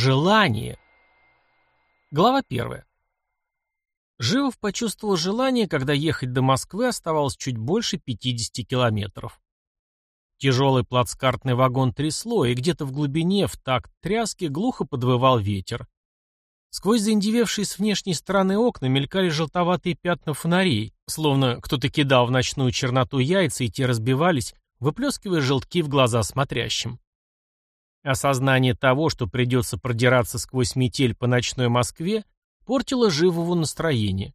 Желание. Глава первая. Живов почувствовал желание, когда ехать до Москвы оставалось чуть больше 50 километров. Тяжелый плацкартный вагон трясло, и где-то в глубине, в такт тряски, глухо подвывал ветер. Сквозь заиндевевшие с внешней стороны окна мелькали желтоватые пятна фонарей, словно кто-то кидал в ночную черноту яйца, и те разбивались, выплескивая желтки в глаза смотрящим. Осознание того, что придется продираться сквозь метель по ночной Москве, портило живого настроение.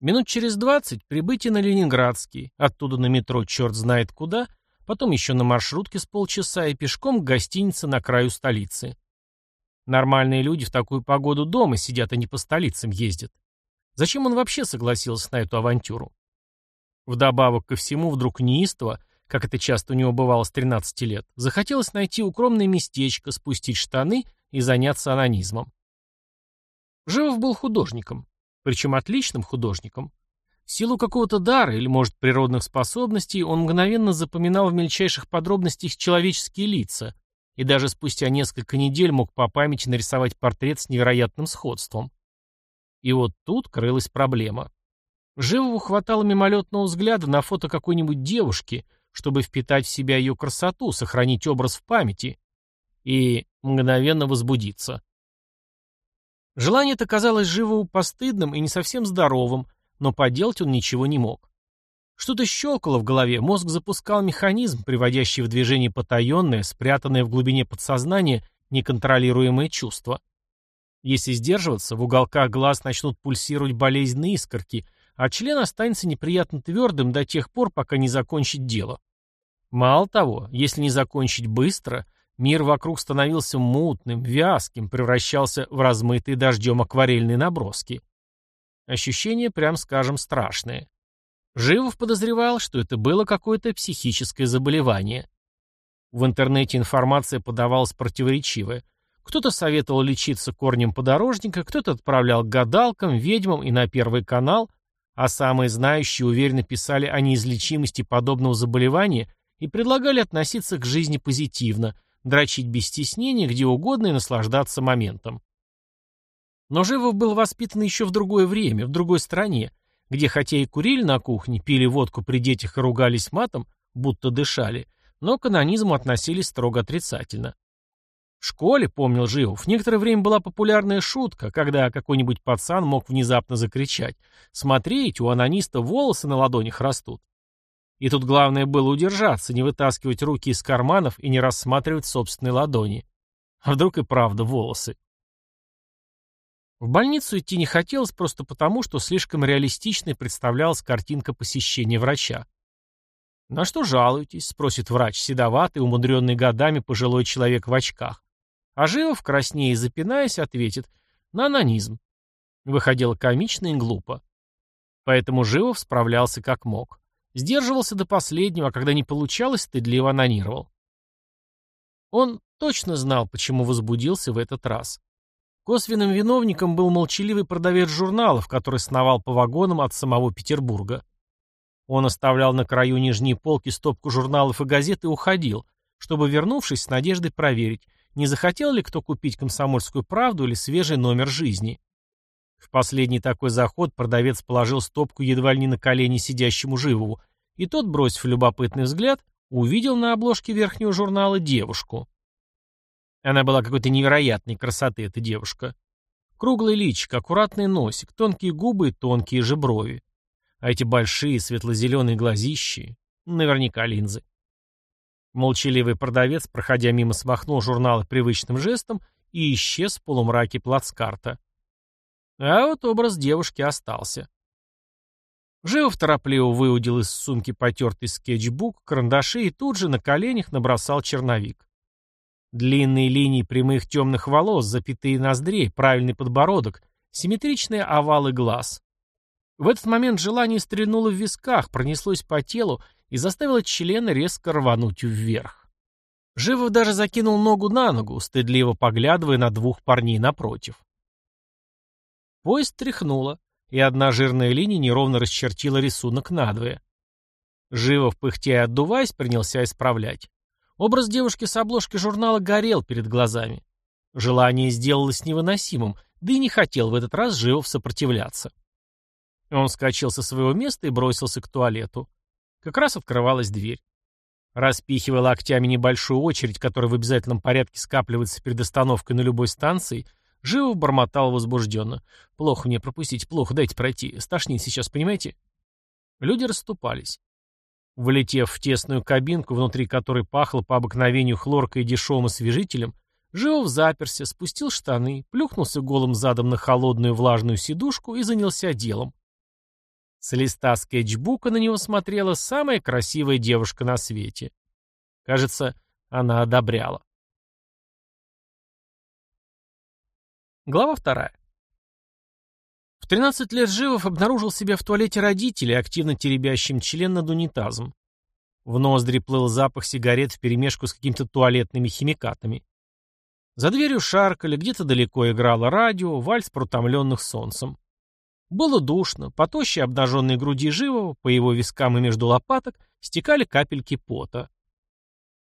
Минут через двадцать прибытие на Ленинградский, оттуда на метро черт знает куда, потом еще на маршрутке с полчаса и пешком к гостинице на краю столицы. Нормальные люди в такую погоду дома сидят, а не по столицам ездят. Зачем он вообще согласился на эту авантюру? Вдобавок ко всему, вдруг неистово, как это часто у него бывало с 13 лет, захотелось найти укромное местечко, спустить штаны и заняться анонизмом. Живов был художником, причем отличным художником. В силу какого-то дара или, может, природных способностей он мгновенно запоминал в мельчайших подробностях человеческие лица и даже спустя несколько недель мог по памяти нарисовать портрет с невероятным сходством. И вот тут крылась проблема. Живову хватало мимолетного взгляда на фото какой-нибудь девушки – чтобы впитать в себя ее красоту, сохранить образ в памяти и мгновенно возбудиться. Желание это казалось живо постыдным и не совсем здоровым, но поделать он ничего не мог. Что-то щелкало в голове, мозг запускал механизм, приводящий в движение потаенное, спрятанное в глубине подсознания, неконтролируемое чувство. Если сдерживаться, в уголках глаз начнут пульсировать болезненные искорки, а член останется неприятно твердым до тех пор, пока не закончит дело. Мало того, если не закончить быстро, мир вокруг становился мутным, вязким, превращался в размытые дождем акварельные наброски. Ощущение, прям скажем, страшное. Живов подозревал, что это было какое-то психическое заболевание. В интернете информация подавалась противоречивая. Кто-то советовал лечиться корнем подорожника, кто-то отправлял к гадалкам, ведьмам и на Первый канал, а самые знающие уверенно писали о неизлечимости подобного заболевания и предлагали относиться к жизни позитивно, дрочить без стеснения, где угодно и наслаждаться моментом. Но Живов был воспитан еще в другое время, в другой стране, где хотя и курили на кухне, пили водку при детях и ругались матом, будто дышали, но к канонизму относились строго отрицательно. В школе, помнил Живов, некоторое время была популярная шутка, когда какой-нибудь пацан мог внезапно закричать «Смотрите, у анониста волосы на ладонях растут». И тут главное было удержаться, не вытаскивать руки из карманов и не рассматривать собственные ладони. А вдруг и правда волосы? В больницу идти не хотелось просто потому, что слишком реалистичной представлялась картинка посещения врача. «На что жалуетесь?» — спросит врач, седоватый, умудренный годами пожилой человек в очках. А Живов, краснея и запинаясь, ответит «на анонизм». Выходило комично и глупо. Поэтому Живов справлялся как мог. Сдерживался до последнего, а когда не получалось, стыдливо анонировал. Он точно знал, почему возбудился в этот раз. Косвенным виновником был молчаливый продавец журналов, который сновал по вагонам от самого Петербурга. Он оставлял на краю нижней полки стопку журналов и газет и уходил, чтобы, вернувшись, с надеждой проверить, не захотел ли кто купить «Комсомольскую правду» или свежий номер жизни. В последний такой заход продавец положил стопку едва ли не на колени сидящему Живову, и тот, бросив любопытный взгляд, увидел на обложке верхнего журнала девушку. Она была какой-то невероятной красоты, эта девушка. Круглый личик, аккуратный носик, тонкие губы и тонкие же брови. А эти большие светло-зеленые глазищи, наверняка линзы. Молчаливый продавец, проходя мимо, смахнул журналы привычным жестом и исчез в полумраке плацкарта. А вот образ девушки остался. Живов торопливо выудил из сумки потертый скетчбук, карандаши и тут же на коленях набросал черновик. Длинные линии прямых темных волос, запятые ноздрей, правильный подбородок, симметричные овалы глаз. В этот момент желание стрельнуло в висках, пронеслось по телу и заставила члена резко рвануть вверх. Живов даже закинул ногу на ногу, стыдливо поглядывая на двух парней напротив. Поезд тряхнуло, и одна жирная линия неровно расчертила рисунок надвое. Живов, пыхтя и отдуваясь, принялся исправлять. Образ девушки с обложки журнала горел перед глазами. Желание сделалось невыносимым, да и не хотел в этот раз Живов сопротивляться. Он вскочил со своего места и бросился к туалету. Как раз открывалась дверь. Распихивая локтями небольшую очередь, которая в обязательном порядке скапливается перед остановкой на любой станции, Живов бормотал возбужденно. «Плохо мне пропустить, плохо, дайте пройти. Стошнит сейчас, понимаете?» Люди расступались. Влетев в тесную кабинку, внутри которой пахло по обыкновению хлоркой и дешевым освежителем, Живов заперся, спустил штаны, плюхнулся голым задом на холодную влажную сидушку и занялся делом. С листа скетчбука на него смотрела самая красивая девушка на свете. Кажется, она одобряла. Глава вторая. В 13 лет Живов обнаружил себя в туалете родителей, активно теребящим член над унитазом. В ноздри плыл запах сигарет вперемешку с какими-то туалетными химикатами. За дверью шаркали, где-то далеко играло радио, вальс протомленных солнцем. Было душно, по тощей обнаженной груди Живого, по его вискам и между лопаток, стекали капельки пота.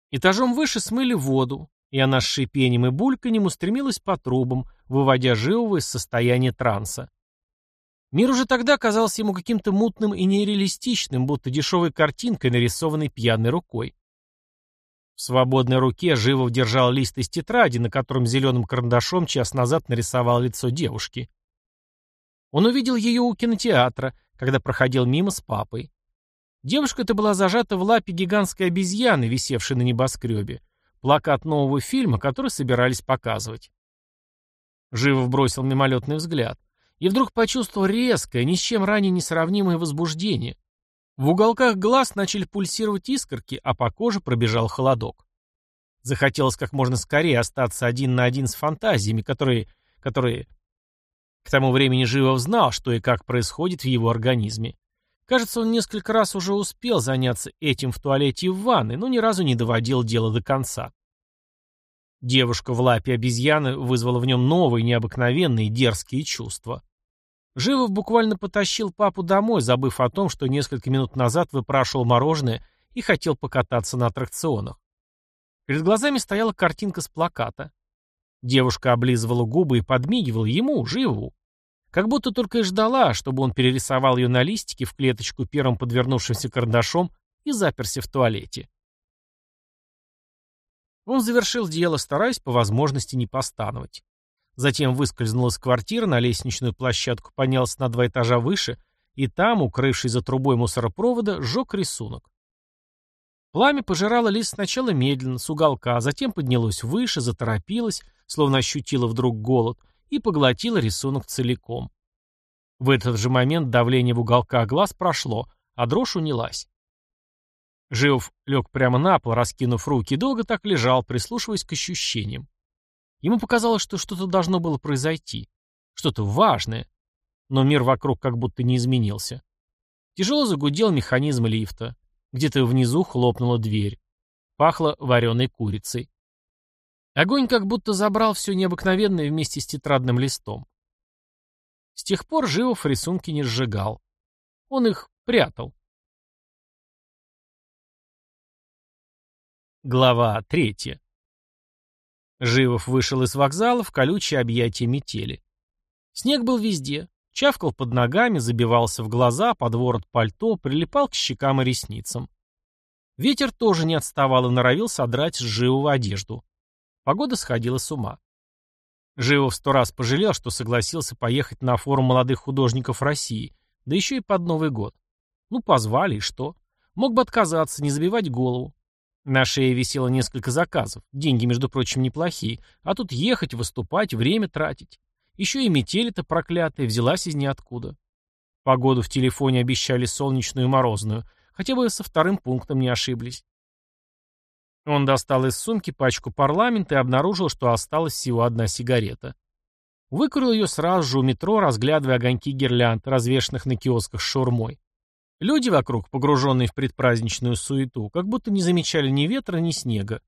Этажом выше смыли воду, и она с шипением и бульканьем устремилась по трубам, выводя Живого из состояния транса. Мир уже тогда казался ему каким-то мутным и нереалистичным, будто дешевой картинкой, нарисованной пьяной рукой. В свободной руке Живов держал лист из тетради, на котором зеленым карандашом час назад нарисовал лицо девушки. Он увидел ее у кинотеатра, когда проходил мимо с папой. Девушка-то была зажата в лапе гигантской обезьяны, висевшей на небоскребе. Плакат нового фильма, который собирались показывать. Живов бросил мимолетный взгляд и вдруг почувствовал резкое, ни с чем ранее несравнимое возбуждение. В уголках глаз начали пульсировать искорки, а по коже пробежал холодок. Захотелось как можно скорее остаться один на один с фантазиями, которые... которые... К тому времени Живов знал, что и как происходит в его организме. Кажется, он несколько раз уже успел заняться этим в туалете и в ванной, но ни разу не доводил дело до конца. Девушка в лапе обезьяны вызвала в нем новые, необыкновенные, дерзкие чувства. Живов буквально потащил папу домой, забыв о том, что несколько минут назад выпрашивал мороженое и хотел покататься на аттракционах. Перед глазами стояла картинка с плаката. Девушка облизывала губы и подмигивала ему, Живову. Как будто только и ждала, чтобы он перерисовал ее на листике в клеточку первым подвернувшимся карандашом и заперся в туалете. Он завершил дело, стараясь по возможности не постановать. Затем выскользнул из квартиры на лестничную площадку, поднялся на два этажа выше, и там, укрывшись за трубой мусоропровода, сжег рисунок. Пламя пожирало лист сначала медленно, с уголка, а затем поднялось выше, заторопилось, словно ощутило вдруг голод, и поглотила рисунок целиком. В этот же момент давление в уголках глаз прошло, а дрожь унялась. Живов лег прямо на пол, раскинув руки, долго так лежал, прислушиваясь к ощущениям. Ему показалось, что что-то должно было произойти. Что-то важное. Но мир вокруг как будто не изменился. Тяжело загудел механизм лифта. Где-то внизу хлопнула дверь. Пахло вареной курицей. Огонь как будто забрал все необыкновенное вместе с тетрадным листом. С тех пор Живов рисунки не сжигал. Он их прятал. Глава третья. Живов вышел из вокзала в колючее объятие метели. Снег был везде. Чавкал под ногами, забивался в глаза, под ворот пальто, прилипал к щекам и ресницам. Ветер тоже не отставал и норовил содрать с Живого одежду. Погода сходила с ума. Живов сто раз пожалел, что согласился поехать на форум молодых художников России, да еще и под Новый год. Ну, позвали, и что? Мог бы отказаться, не забивать голову. На шее висело несколько заказов, деньги, между прочим, неплохие, а тут ехать, выступать, время тратить. Еще и метель-то проклятая взялась из ниоткуда. Погоду в телефоне обещали солнечную и морозную, хотя бы со вторым пунктом не ошиблись. Он достал из сумки пачку парламента и обнаружил, что осталась всего одна сигарета. Выкурил ее сразу же у метро, разглядывая огоньки гирлянд, развешанных на киосках с шаурмой. Люди вокруг, погруженные в предпраздничную суету, как будто не замечали ни ветра, ни снега.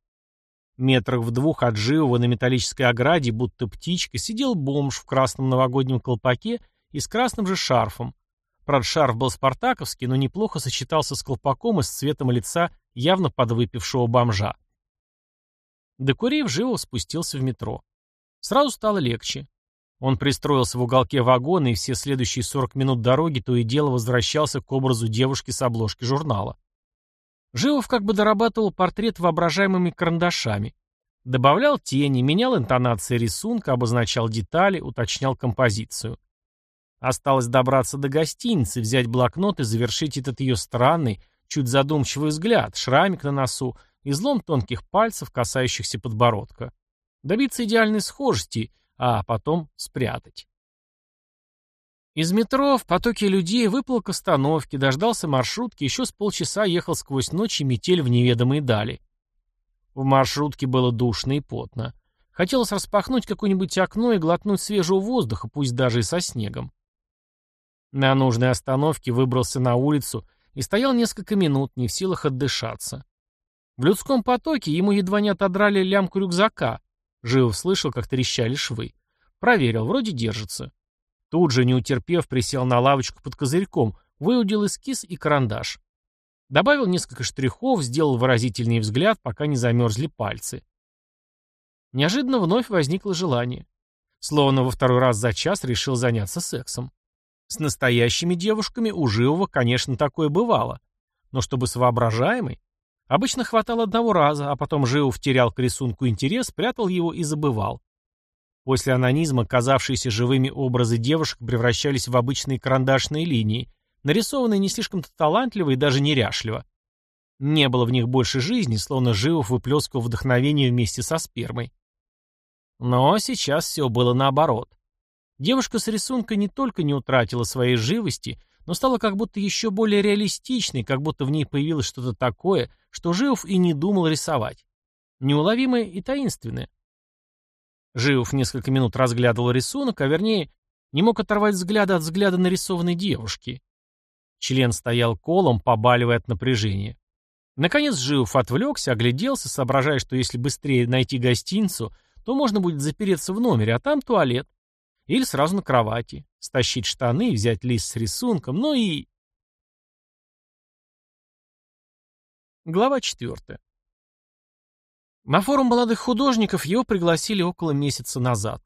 Метрах в двух от живого на металлической ограде, будто птичка, сидел бомж в красном новогоднем колпаке и с красным же шарфом. Правда, шарф был спартаковский, но неплохо сочетался с колпаком и с цветом лица явно подвыпившего бомжа. Докурив, живо спустился в метро. Сразу стало легче. Он пристроился в уголке вагона и все следующие 40 минут дороги то и дело возвращался к образу девушки с обложки журнала. Живов как бы дорабатывал портрет воображаемыми карандашами. Добавлял тени, менял интонации рисунка, обозначал детали, уточнял композицию. Осталось добраться до гостиницы, взять блокнот и завершить этот ее странный, чуть задумчивый взгляд, шрамик на носу, излом тонких пальцев, касающихся подбородка. Добиться идеальной схожести, а потом спрятать. Из метро в потоке людей выплыл к остановке, дождался маршрутки, еще с полчаса ехал сквозь ночь и метель в неведомые дали. В маршрутке было душно и потно. Хотелось распахнуть какое-нибудь окно и глотнуть свежего воздуха, пусть даже и со снегом. На нужной остановке выбрался на улицу и стоял несколько минут, не в силах отдышаться. В людском потоке ему едва не отодрали лямку рюкзака. Живо слышал, как трещали швы. Проверил, вроде держится. Тут же, не утерпев, присел на лавочку под козырьком, выудил эскиз и карандаш. Добавил несколько штрихов, сделал выразительный взгляд, пока не замерзли пальцы. Неожиданно вновь возникло желание. Словно во второй раз за час решил заняться сексом. С настоящими девушками у Живого, конечно, такое бывало. Но чтобы с воображаемой, Обычно хватало одного раза, а потом Живов терял к рисунку интерес, прятал его и забывал. После анонизма казавшиеся живыми образы девушек превращались в обычные карандашные линии, нарисованные не слишком-то талантливо и даже неряшливо. Не было в них больше жизни, словно Живов выплескивал вдохновение вместе со спермой. Но сейчас все было наоборот. Девушка с рисунка не только не утратила своей живости, но стала как будто еще более реалистичной, как будто в ней появилось что-то такое, что Живов и не думал рисовать. Неуловимое и таинственное. Живов несколько минут разглядывал рисунок, а вернее, не мог оторвать взгляда от взгляда нарисованной девушки. Член стоял колом, побаливая от напряжения. Наконец Живов отвлекся, огляделся, соображая, что если быстрее найти гостиницу, то можно будет запереться в номере, а там туалет. Или сразу на кровати, стащить штаны, взять лист с рисунком, ну и... Глава 4. На форум молодых художников его пригласили около месяца назад.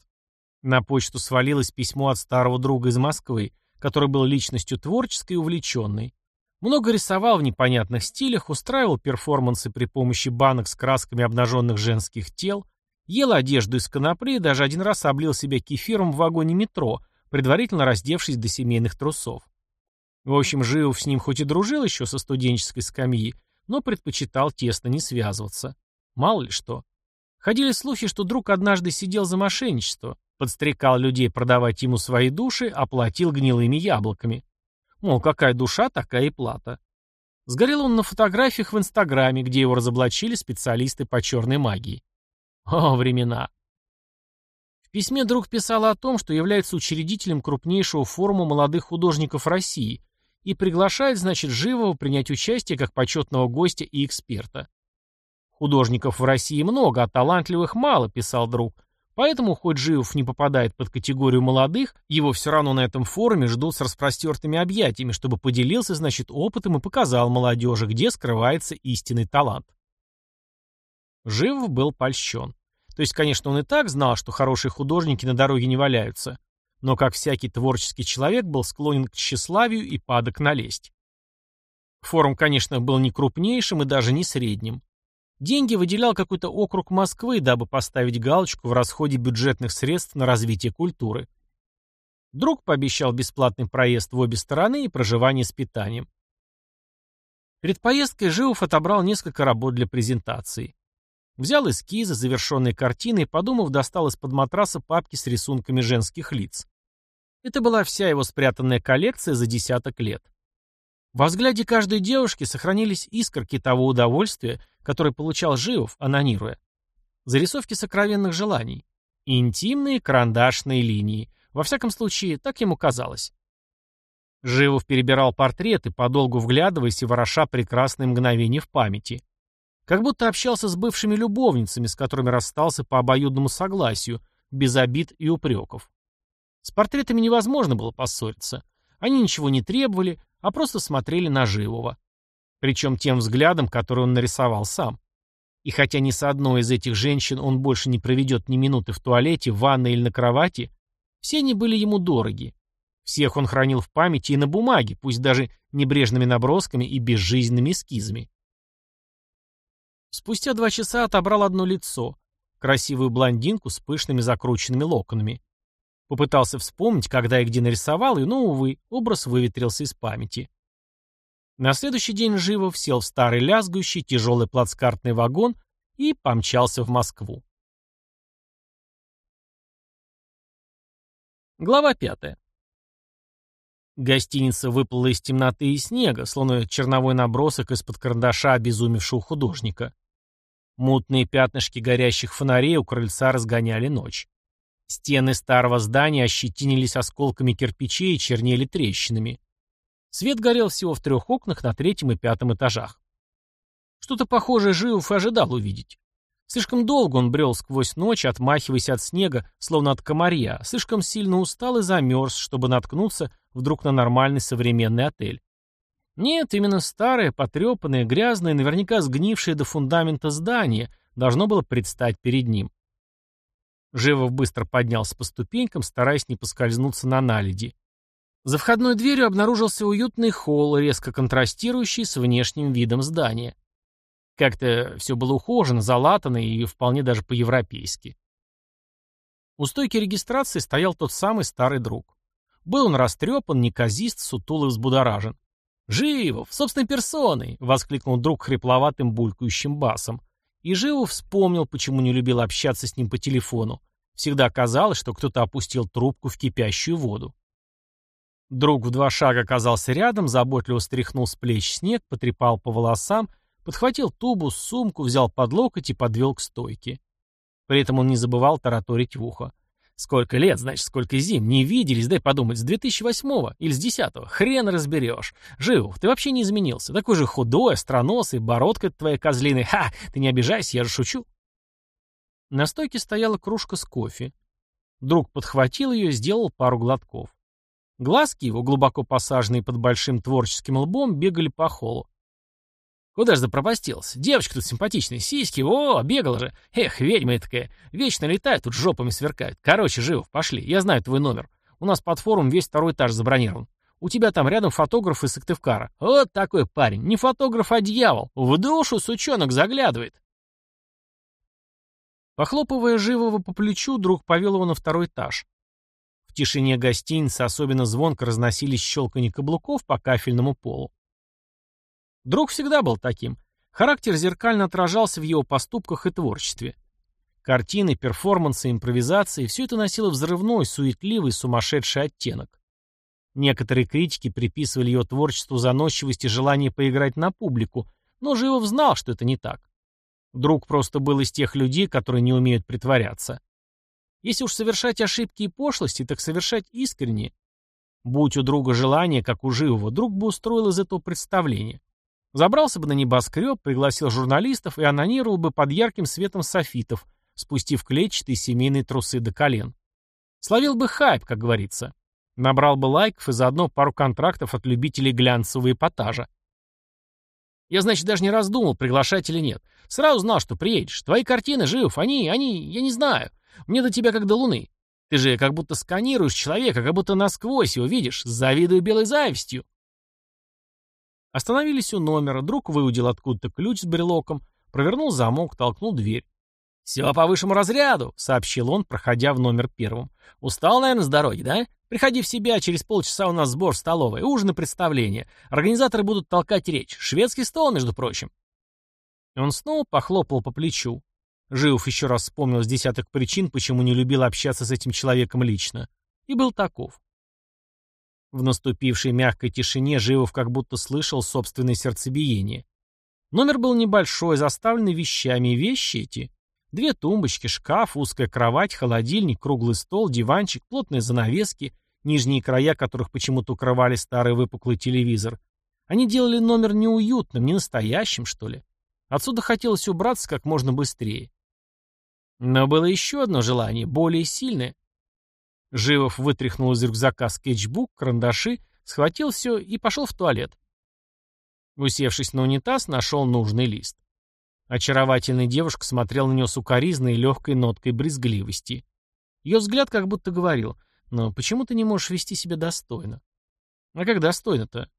На почту свалилось письмо от старого друга из Москвы, который был личностью творческой и увлеченной. Много рисовал в непонятных стилях, устраивал перформансы при помощи банок с красками обнаженных женских тел, ел одежду из конопли и даже один раз облил себя кефиром в вагоне метро, предварительно раздевшись до семейных трусов. В общем, Живов с ним хоть и дружил еще со студенческой скамьи, но предпочитал тесно не связываться. Мало ли что. Ходили слухи, что друг однажды сидел за мошенничество, подстрекал людей продавать ему свои души, оплатил гнилыми яблоками. Мол, какая душа, такая и плата. Сгорел он на фотографиях в Инстаграме, где его разоблачили специалисты по черной магии. О, времена. В письме друг писал о том, что является учредителем крупнейшего форума молодых художников России и приглашает, значит, Живого принять участие как почетного гостя и эксперта. Художников в России много, а талантливых мало, писал друг. Поэтому, хоть Живов не попадает под категорию молодых, его все равно на этом форуме ждут с распростертыми объятиями, чтобы поделился, значит, опытом и показал молодежи, где скрывается истинный талант. Живов был польщен. То есть, конечно, он и так знал, что хорошие художники на дороге не валяются но, как всякий творческий человек, был склонен к тщеславию и падок на лесть. Форум, конечно, был не крупнейшим и даже не средним. Деньги выделял какой-то округ Москвы, дабы поставить галочку в расходе бюджетных средств на развитие культуры. Друг пообещал бесплатный проезд в обе стороны и проживание с питанием. Перед поездкой Живов отобрал несколько работ для презентации. Взял эскизы, завершенные картины и, подумав, достал из-под матраса папки с рисунками женских лиц. Это была вся его спрятанная коллекция за десяток лет. Во взгляде каждой девушки сохранились искорки того удовольствия, которое получал Живов, анонируя. Зарисовки сокровенных желаний. Интимные карандашные линии. Во всяком случае, так ему казалось. Живов перебирал портреты, подолгу вглядываясь и вороша прекрасные мгновения в памяти. Как будто общался с бывшими любовницами, с которыми расстался по обоюдному согласию, без обид и упреков. С портретами невозможно было поссориться. Они ничего не требовали, а просто смотрели на живого. Причем тем взглядом, который он нарисовал сам. И хотя ни с одной из этих женщин он больше не проведет ни минуты в туалете, в ванной или на кровати, все они были ему дороги. Всех он хранил в памяти и на бумаге, пусть даже небрежными набросками и безжизненными эскизами. Спустя два часа отобрал одно лицо, красивую блондинку с пышными закрученными локонами. Попытался вспомнить, когда и где нарисовал ее, но, увы, образ выветрился из памяти. На следующий день Живов сел в старый лязгающий тяжелый плацкартный вагон и помчался в Москву. Глава пятая. Гостиница выплыла из темноты и снега, словно черновой набросок из-под карандаша обезумевшего художника. Мутные пятнышки горящих фонарей у крыльца разгоняли ночь. Стены старого здания ощетинились осколками кирпичей и чернели трещинами. Свет горел всего в трех окнах на третьем и пятом этажах. Что-то похожее Живов ожидал увидеть. Слишком долго он брел сквозь ночь, отмахиваясь от снега, словно от комарья, слишком сильно устал и замерз, чтобы наткнуться вдруг на нормальный современный отель. Нет, именно старое, потрепанное, грязное, наверняка сгнившее до фундамента здание должно было предстать перед ним. Живов быстро поднялся по ступенькам, стараясь не поскользнуться на наледи. За входной дверью обнаружился уютный холл, резко контрастирующий с внешним видом здания. Как-то все было ухожено, залатано и вполне даже по-европейски. У стойки регистрации стоял тот самый старый друг. Был он растрепан, неказист, сутул и взбудоражен. «Живов! Собственной персоной!» — воскликнул друг хрипловатым булькающим басом. И вспомнил, почему не любил общаться с ним по телефону. Всегда казалось, что кто-то опустил трубку в кипящую воду. Друг в два шага оказался рядом, заботливо стряхнул с плеч снег, потрепал по волосам, подхватил тубус, сумку, взял под локоть и подвел к стойке. При этом он не забывал тараторить в ухо. Сколько лет, значит, сколько зим. Не виделись, дай подумать, с 2008-го или с 10-го. Хрен разберешь. Живов, ты вообще не изменился. Такой же худой, остроносый, бородка твоя козлиная. Ха, ты не обижайся, я же шучу. На стойке стояла кружка с кофе. Друг подхватил ее и сделал пару глотков. Глазки его, глубоко посаженные под большим творческим лбом, бегали по холу. Куда же запропастился? Девочка тут симпатичная, сиськи, о, бегала же. Эх, ведьма такая. Вечно летает, тут жопами сверкает. Короче, Живов, пошли, я знаю твой номер. У нас под форум весь второй этаж забронирован. У тебя там рядом фотограф из Сыктывкара. Вот такой парень. Не фотограф, а дьявол. В душу сучонок заглядывает. Похлопывая Живого по плечу, друг повел его на второй этаж. В тишине гостиницы особенно звонко разносились щелканье каблуков по кафельному полу. Друг всегда был таким. Характер зеркально отражался в его поступках и творчестве. Картины, перформансы, импровизации – все это носило взрывной, суетливый, сумасшедший оттенок. Некоторые критики приписывали его творчеству заносчивость и желание поиграть на публику, но Живов знал, что это не так. Друг просто был из тех людей, которые не умеют притворяться. Если уж совершать ошибки и пошлости, так совершать искренне. Будь у друга желание, как у Живого, друг бы устроил из этого представление. Забрался бы на небоскреб, пригласил журналистов и анонировал бы под ярким светом софитов, спустив клетчатые семейные трусы до колен. Словил бы хайп, как говорится. Набрал бы лайков и заодно пару контрактов от любителей глянцевого эпатажа. Я, значит, даже не раздумал, приглашать или нет. Сразу знал, что приедешь. Твои картины, жив, они, они, я не знаю. Мне до тебя как до луны. Ты же как будто сканируешь человека, как будто насквозь его видишь. Завидую белой завистью. Остановились у номера, друг выудил откуда-то ключ с брелоком, провернул замок, толкнул дверь. «Все по высшему разряду», — сообщил он, проходя в номер первым. «Устал, наверное, с дороги, да? Приходи в себя, через полчаса у нас сбор столовой, ужин и представление. Организаторы будут толкать речь. Шведский стол, между прочим». Он снова похлопал по плечу. Живов еще раз вспомнил с десяток причин, почему не любил общаться с этим человеком лично. И был таков. В наступившей мягкой тишине Живов как будто слышал собственное сердцебиение. Номер был небольшой, заставленный вещами, вещи эти — две тумбочки, шкаф, узкая кровать, холодильник, круглый стол, диванчик, плотные занавески, нижние края которых почему-то укрывали старый выпуклый телевизор. Они делали номер неуютным, не настоящим, что ли. Отсюда хотелось убраться как можно быстрее. Но было еще одно желание, более сильное. Живов вытряхнул из рюкзака скетчбук, карандаши, схватил все и пошел в туалет. Усевшись на унитаз, нашел нужный лист. Очаровательная девушка смотрела на него сукоризной и легкой ноткой брезгливости. Ее взгляд как будто говорил, «Но почему ты не можешь вести себя достойно?» «А как достойно-то?»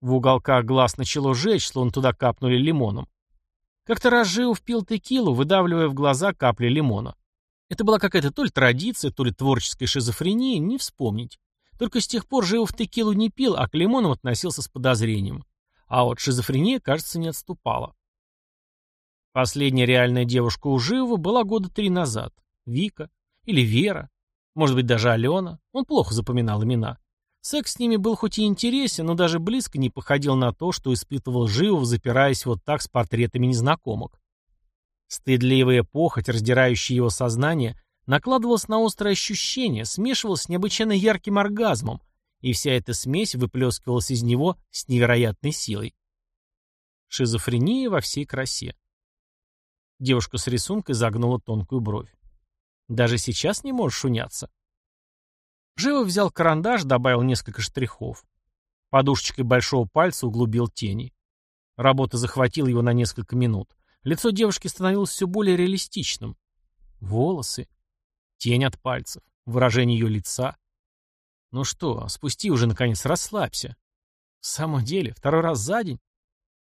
В уголках глаз начало жечь, словно туда капнули лимоном. Как-то раз Живов пил текилу, выдавливая в глаза капли лимона. Это была какая-то то ли традиция, то ли творческая шизофрения, не вспомнить. Только с тех пор Живов текилу не пил, а к лимонам относился с подозрением. А вот шизофрения, кажется, не отступала. Последняя реальная девушка у Живова была года три назад. Вика. Или Вера. Может быть, даже Алена. Он плохо запоминал имена. Секс с ними был хоть и интересен, но даже близко не походил на то, что испытывал Живов, запираясь вот так с портретами незнакомок. Стыдливая похоть, раздирающая его сознание, накладывалась на острое ощущение, смешивалась с необычайно ярким оргазмом, и вся эта смесь выплескивалась из него с невероятной силой. Шизофрения во всей красе. Девушка с рисункой загнула тонкую бровь. Даже сейчас не можешь уняться. Живо взял карандаш, добавил несколько штрихов. Подушечкой большого пальца углубил тени. Работа захватила его на несколько минут. Лицо девушки становилось все более реалистичным. Волосы, тень от пальцев, выражение ее лица. Ну что, спусти уже, наконец, расслабься. В самом деле, второй раз за день?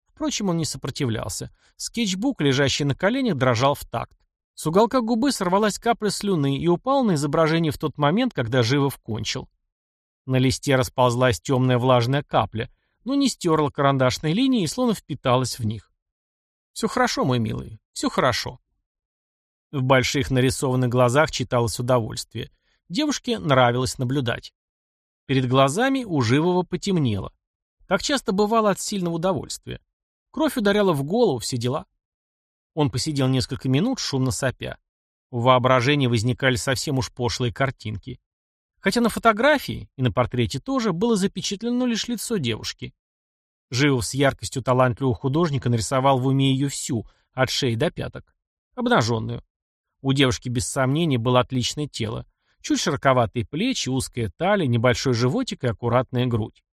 Впрочем, он не сопротивлялся. Скетчбук, лежащий на коленях, дрожал в такт. С уголка губы сорвалась капля слюны и упала на изображение в тот момент, когда Живов кончил. На листе расползлась темная влажная капля, но не стерла карандашной линии и словно впиталась в них. «Все хорошо, мой милый, все хорошо». В больших нарисованных глазах читалось удовольствие. Девушке нравилось наблюдать. Перед глазами у Живого потемнело. Как часто бывало от сильного удовольствия. Кровь ударяла в голову, все дела. Он посидел несколько минут, шумно сопя. В воображении возникали совсем уж пошлые картинки. Хотя на фотографии, и на портрете тоже, было запечатлено лишь лицо девушки. Живов с яркостью талантливого художника нарисовал в уме ее всю, от шеи до пяток. Обнаженную. У девушки без сомнений было отличное тело. Чуть широковатые плечи, узкая талия, небольшой животик и аккуратная грудь.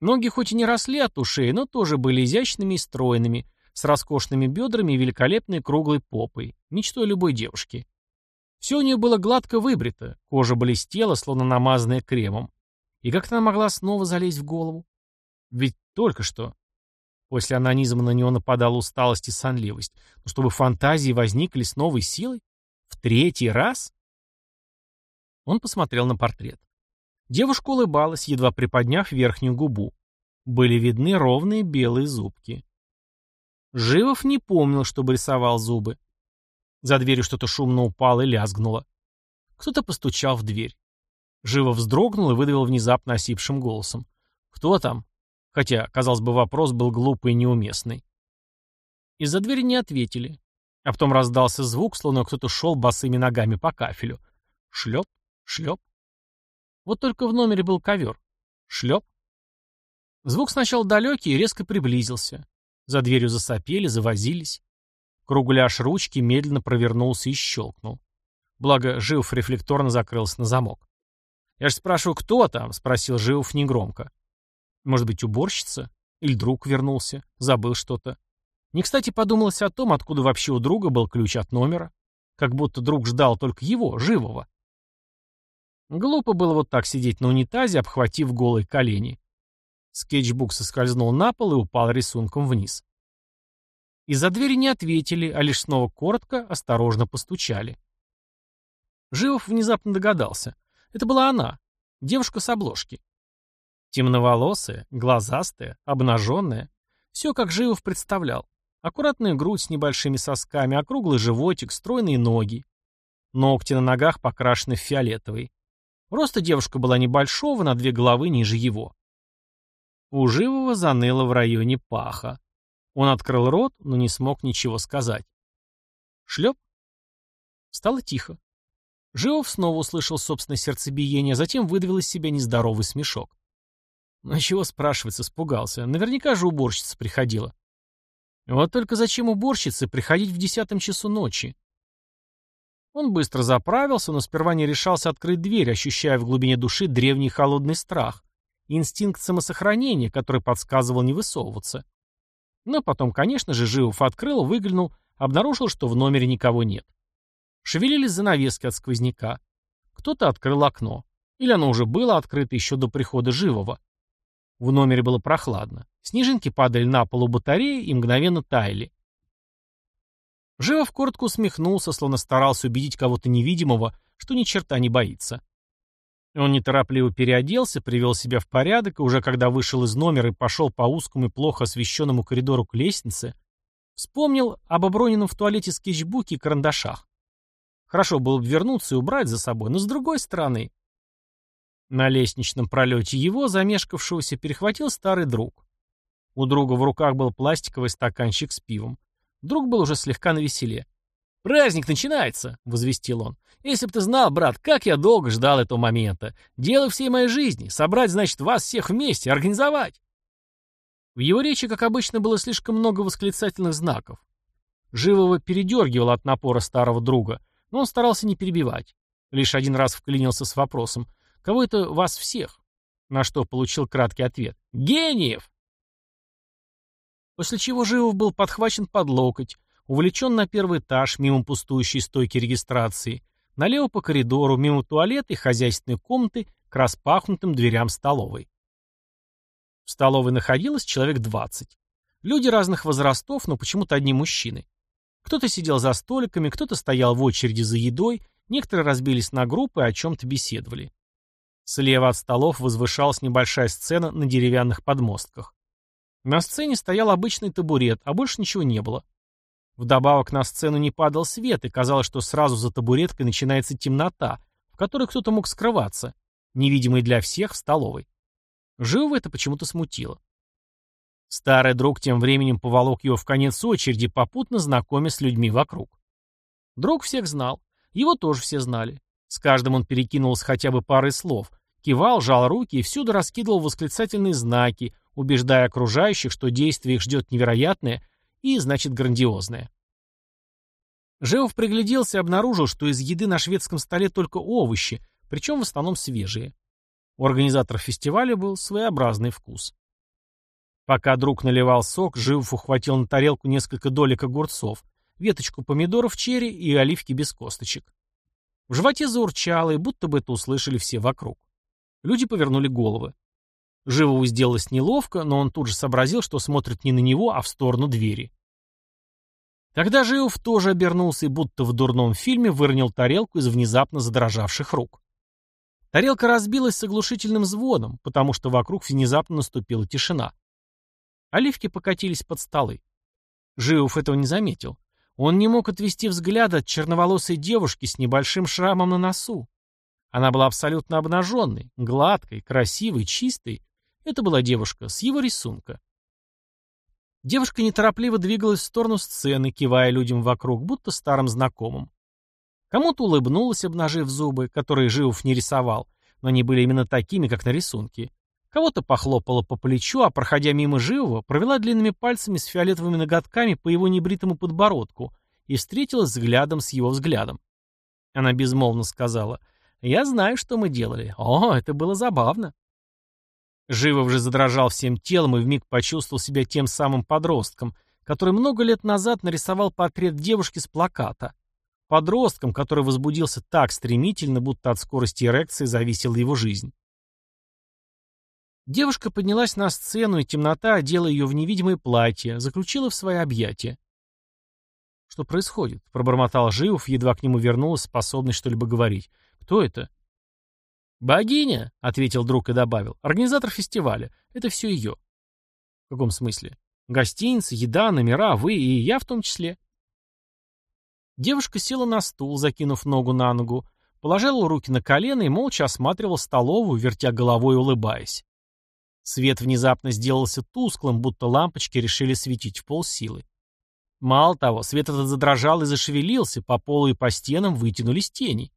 Ноги хоть и не росли от ушей, но тоже были изящными и стройными, с роскошными бедрами и великолепной круглой попой, мечтой любой девушки. Все у нее было гладко выбрито, кожа блестела, словно намазанная кремом. И как она могла снова залезть в голову? Ведь только что. После анонизма на него нападала усталость и сонливость. Но чтобы фантазии возникли с новой силой? В третий раз? Он посмотрел на портрет. Девушка улыбалась, едва приподняв верхнюю губу. Были видны ровные белые зубки. Живов не помнил, чтобы рисовал зубы. За дверью что-то шумно упало и лязгнуло. Кто-то постучал в дверь. Живо вздрогнул и выдавил внезапно осипшим голосом. «Кто там?» Хотя, казалось бы, вопрос был глупый и неуместный. Из-за двери не ответили. А потом раздался звук, словно кто-то шел босыми ногами по кафелю. Шлеп, шлеп. Вот только в номере был ковер. Шлеп. Звук сначала далекий и резко приблизился. За дверью засопели, завозились. Кругляш ручки медленно провернулся и щелкнул. Благо, Живов рефлекторно закрылся на замок. «Я же спрашиваю, кто там?» — спросил Живов негромко. Может быть, уборщица? Или друг вернулся, забыл что-то. Не кстати подумалось о том, откуда вообще у друга был ключ от номера. Как будто друг ждал только его, живого. Глупо было вот так сидеть на унитазе, обхватив голые колени. Скетчбук соскользнул на пол и упал рисунком вниз. Из-за двери не ответили, а лишь снова коротко, осторожно постучали. Живов внезапно догадался. Это была она, девушка с обложки. Темноволосая, глазастая, обнаженная. Все, как Живов представлял. Аккуратная грудь с небольшими сосками, округлый животик, стройные ноги. Ногти на ногах покрашены в фиолетовый. Роста девушка была небольшого, на две головы ниже его. У Живого заныло в районе паха. Он открыл рот, но не смог ничего сказать. Шлеп. Стало тихо. Живов снова услышал собственное сердцебиение, затем выдавил из себя нездоровый смешок. Ну чего спрашивается, испугался. Наверняка же уборщица приходила. Вот только зачем уборщице приходить в десятом часу ночи? Он быстро заправился, но сперва не решался открыть дверь, ощущая в глубине души древний холодный страх, инстинкт самосохранения, который подсказывал не высовываться. Но потом, конечно же, Живов открыл, выглянул, обнаружил, что в номере никого нет. Шевелились занавески от сквозняка. Кто-то открыл окно. Или оно уже было открыто еще до прихода живого. В номере было прохладно. Снежинки падали на полу батареи и мгновенно таяли. Живов коротко усмехнулся, словно старался убедить кого-то невидимого, что ни черта не боится. Он неторопливо переоделся, привел себя в порядок, и уже когда вышел из номера и пошел по узкому и плохо освещенному коридору к лестнице, вспомнил об оброненном в туалете скетчбуке и карандашах. Хорошо было бы вернуться и убрать за собой, но с другой стороны... На лестничном пролете его, замешкавшегося, перехватил старый друг. У друга в руках был пластиковый стаканчик с пивом. Друг был уже слегка навеселе. «Праздник начинается!» — возвестил он. «Если б ты знал, брат, как я долго ждал этого момента. Дело всей моей жизни. Собрать, значит, вас всех вместе, организовать!» В его речи, как обычно, было слишком много восклицательных знаков. Живого передергивал от напора старого друга, но он старался не перебивать. Лишь один раз вклинился с вопросом «Кого это вас всех?» На что получил краткий ответ «Гениев!» После чего Живов был подхвачен под локоть, увлечен на первый этаж, мимо пустующей стойки регистрации, налево по коридору, мимо туалета и хозяйственной комнаты к распахнутым дверям столовой. В столовой находилось человек 20. Люди разных возрастов, но почему-то одни мужчины. Кто-то сидел за столиками, кто-то стоял в очереди за едой, некоторые разбились на группы и о чем-то беседовали. Слева от столов возвышалась небольшая сцена на деревянных подмостках. На сцене стоял обычный табурет, а больше ничего не было. Вдобавок на сцену не падал свет, и казалось, что сразу за табуреткой начинается темнота, в которой кто-то мог скрываться, невидимый для всех в столовой. Живого это почему-то смутило. Старый друг тем временем поволок его в конец очереди, попутно знакомясь с людьми вокруг. Друг всех знал. Его тоже все знали. С каждым он перекинулся хотя бы парой слов. Кивал, жал руки и всюду раскидывал восклицательные знаки, убеждая окружающих, что действие их ждет невероятное и, значит, грандиозное. Жеов пригляделся и обнаружил, что из еды на шведском столе только овощи, причем в основном свежие. У организаторов фестиваля был своеобразный вкус. Пока друг наливал сок, Живов ухватил на тарелку несколько долек огурцов, веточку помидоров черри и оливки без косточек. В животе заурчало, и будто бы это услышали все вокруг. Люди повернули головы. Живову сделалось неловко, но он тут же сообразил, что смотрит не на него, а в сторону двери. Тогда Живов тоже обернулся и будто в дурном фильме выронил тарелку из внезапно задрожавших рук. Тарелка разбилась с оглушительным звоном, потому что вокруг внезапно наступила тишина. Оливки покатились под столы. Живов этого не заметил. Он не мог отвести взгляд от черноволосой девушки с небольшим шрамом на носу. Она была абсолютно обнаженной, гладкой, красивой, чистой, это была девушка с его рисунка. Девушка неторопливо двигалась в сторону сцены, кивая людям вокруг, будто старым знакомым. Кому-то улыбнулась, обнажив зубы, которые Живов не рисовал, но они были именно такими, как на рисунке. Кого-то похлопала по плечу, а, проходя мимо Живого, провела длинными пальцами с фиолетовыми ноготками по его небритому подбородку и встретилась взглядом с его взглядом. Она безмолвно сказала, «Я знаю, что мы делали. О, это было забавно». Живов же задрожал всем телом и вмиг почувствовал себя тем самым подростком, который много лет назад нарисовал портрет девушки с плаката. Подростком, который возбудился так стремительно, будто от скорости эрекции зависела его жизнь. Девушка поднялась на сцену, и темнота одела ее в невидимое платье, заключила в свои объятия. «Что происходит?» — пробормотал Живов, едва к нему вернулась способность что-либо говорить. «Кто это?» «Богиня», — ответил друг и добавил, — «организатор фестиваля. Это все ее». «В каком смысле?» «Гостиница, еда, номера, вы и я в том числе». Девушка села на стул, закинув ногу на ногу, положила руки на колено и молча осматривала столовую, вертя головой и улыбаясь. Свет внезапно сделался тусклым, будто лампочки решили светить в полсилы. Мало того, свет этот задрожал и зашевелился, по полу и по стенам вытянулись тени.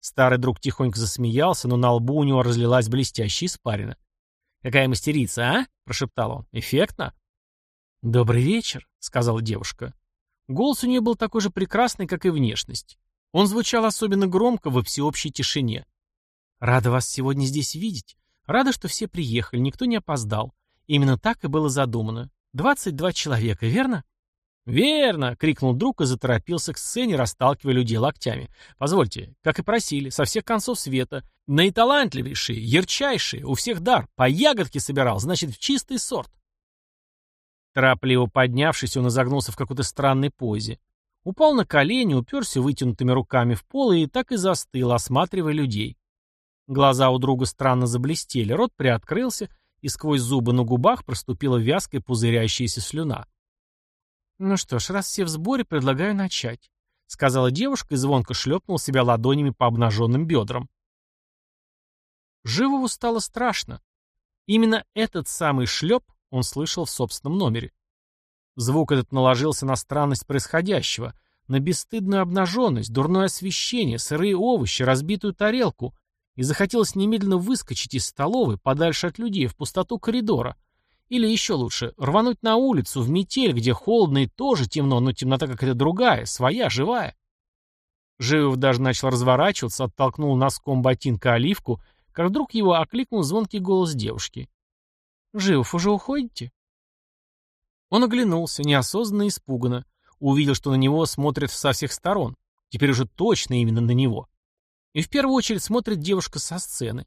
Старый друг тихонько засмеялся, но на лбу у него разлилась блестящая испарина. «Какая мастерица, а?» — прошептал он. «Эффектно?» «Добрый вечер», — сказала девушка. Голос у нее был такой же прекрасный, как и внешность. Он звучал особенно громко во всеобщей тишине. «Рада вас сегодня здесь видеть. Рада, что все приехали, никто не опоздал. Именно так и было задумано. Двадцать два человека, верно?» «Верно!» — крикнул друг и заторопился к сцене, расталкивая людей локтями. «Позвольте, как и просили, со всех концов света. Наиталантливейшие, ярчайшие, у всех дар. По ягодке собирал, значит, в чистый сорт». Торопливо поднявшись, он изогнулся в какой-то странной позе. Упал на колени, уперся вытянутыми руками в пол и так и застыл, осматривая людей. Глаза у друга странно заблестели, рот приоткрылся, и сквозь зубы на губах проступила вязкая пузырящаяся слюна. «Ну что ж, раз все в сборе, предлагаю начать», — сказала девушка и звонко шлепнула себя ладонями по обнаженным бедрам. Живову стало страшно. Именно этот самый шлеп он слышал в собственном номере. Звук этот наложился на странность происходящего, на бесстыдную обнаженность, дурное освещение, сырые овощи, разбитую тарелку, и захотелось немедленно выскочить из столовой, подальше от людей, в пустоту коридора — или еще лучше, рвануть на улицу, в метель, где холодно и тоже темно, но темнота какая-то другая, своя, живая. Живов даже начал разворачиваться, оттолкнул носком ботинка оливку, как вдруг его окликнул звонкий голос девушки. «Живов, уже уходите?» Он оглянулся, неосознанно и испуганно. Увидел, что на него смотрят со всех сторон. Теперь уже точно именно на него. И в первую очередь смотрит девушка со сцены.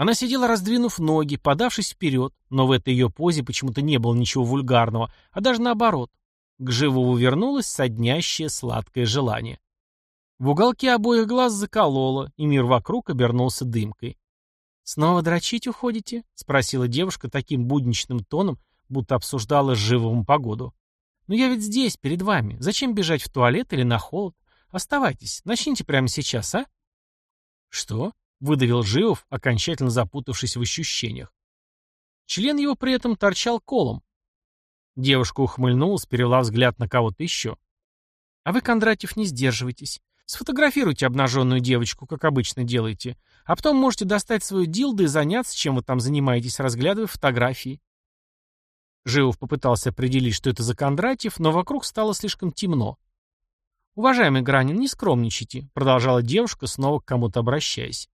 Она сидела, раздвинув ноги, подавшись вперед, но в этой ее позе почему-то не было ничего вульгарного, а даже наоборот. К живому вернулось соднящее сладкое желание. В уголке обоих глаз закололо, и мир вокруг обернулся дымкой. «Снова дрочить уходите?» — спросила девушка таким будничным тоном, будто обсуждала с живым погоду. «Но я ведь здесь, перед вами. Зачем бежать в туалет или на холод? Оставайтесь, начните прямо сейчас, а?» «Что?» Выдавил Живов, окончательно запутавшись в ощущениях. Член его при этом торчал колом. Девушка ухмыльнулась, перевела взгляд на кого-то еще. «А вы, Кондратьев, не сдерживайтесь. Сфотографируйте обнаженную девочку, как обычно делаете, а потом можете достать свою дилду и заняться, чем вы там занимаетесь, разглядывая фотографии». Живов попытался определить, что это за Кондратьев, но вокруг стало слишком темно. «Уважаемый Гранин, не скромничайте», — продолжала девушка, снова к кому-то обращаясь.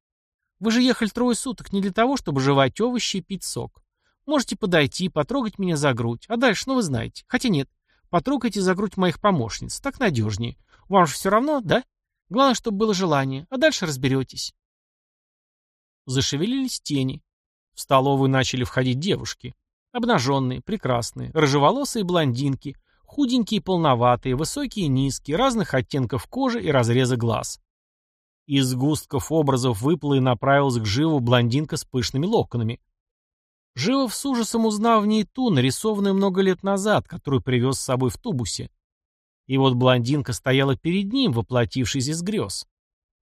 Вы же ехали трое суток не для того, чтобы жевать овощи и пить сок. Можете подойти, и потрогать меня за грудь. А дальше, ну вы знаете. Хотя нет, потрогайте за грудь моих помощниц. Так надежнее. Вам же все равно, да? Главное, чтобы было желание. А дальше разберетесь. Зашевелились тени. В столовую начали входить девушки. Обнаженные, прекрасные, рыжеволосые блондинки, худенькие и полноватые, высокие и низкие, разных оттенков кожи и разреза глаз. Из густков образов выплыла и направилась к Живу блондинка с пышными локонами. Живов с ужасом узнал в ней ту, нарисованную много лет назад, которую привез с собой в тубусе. И вот блондинка стояла перед ним, воплотившись из грез.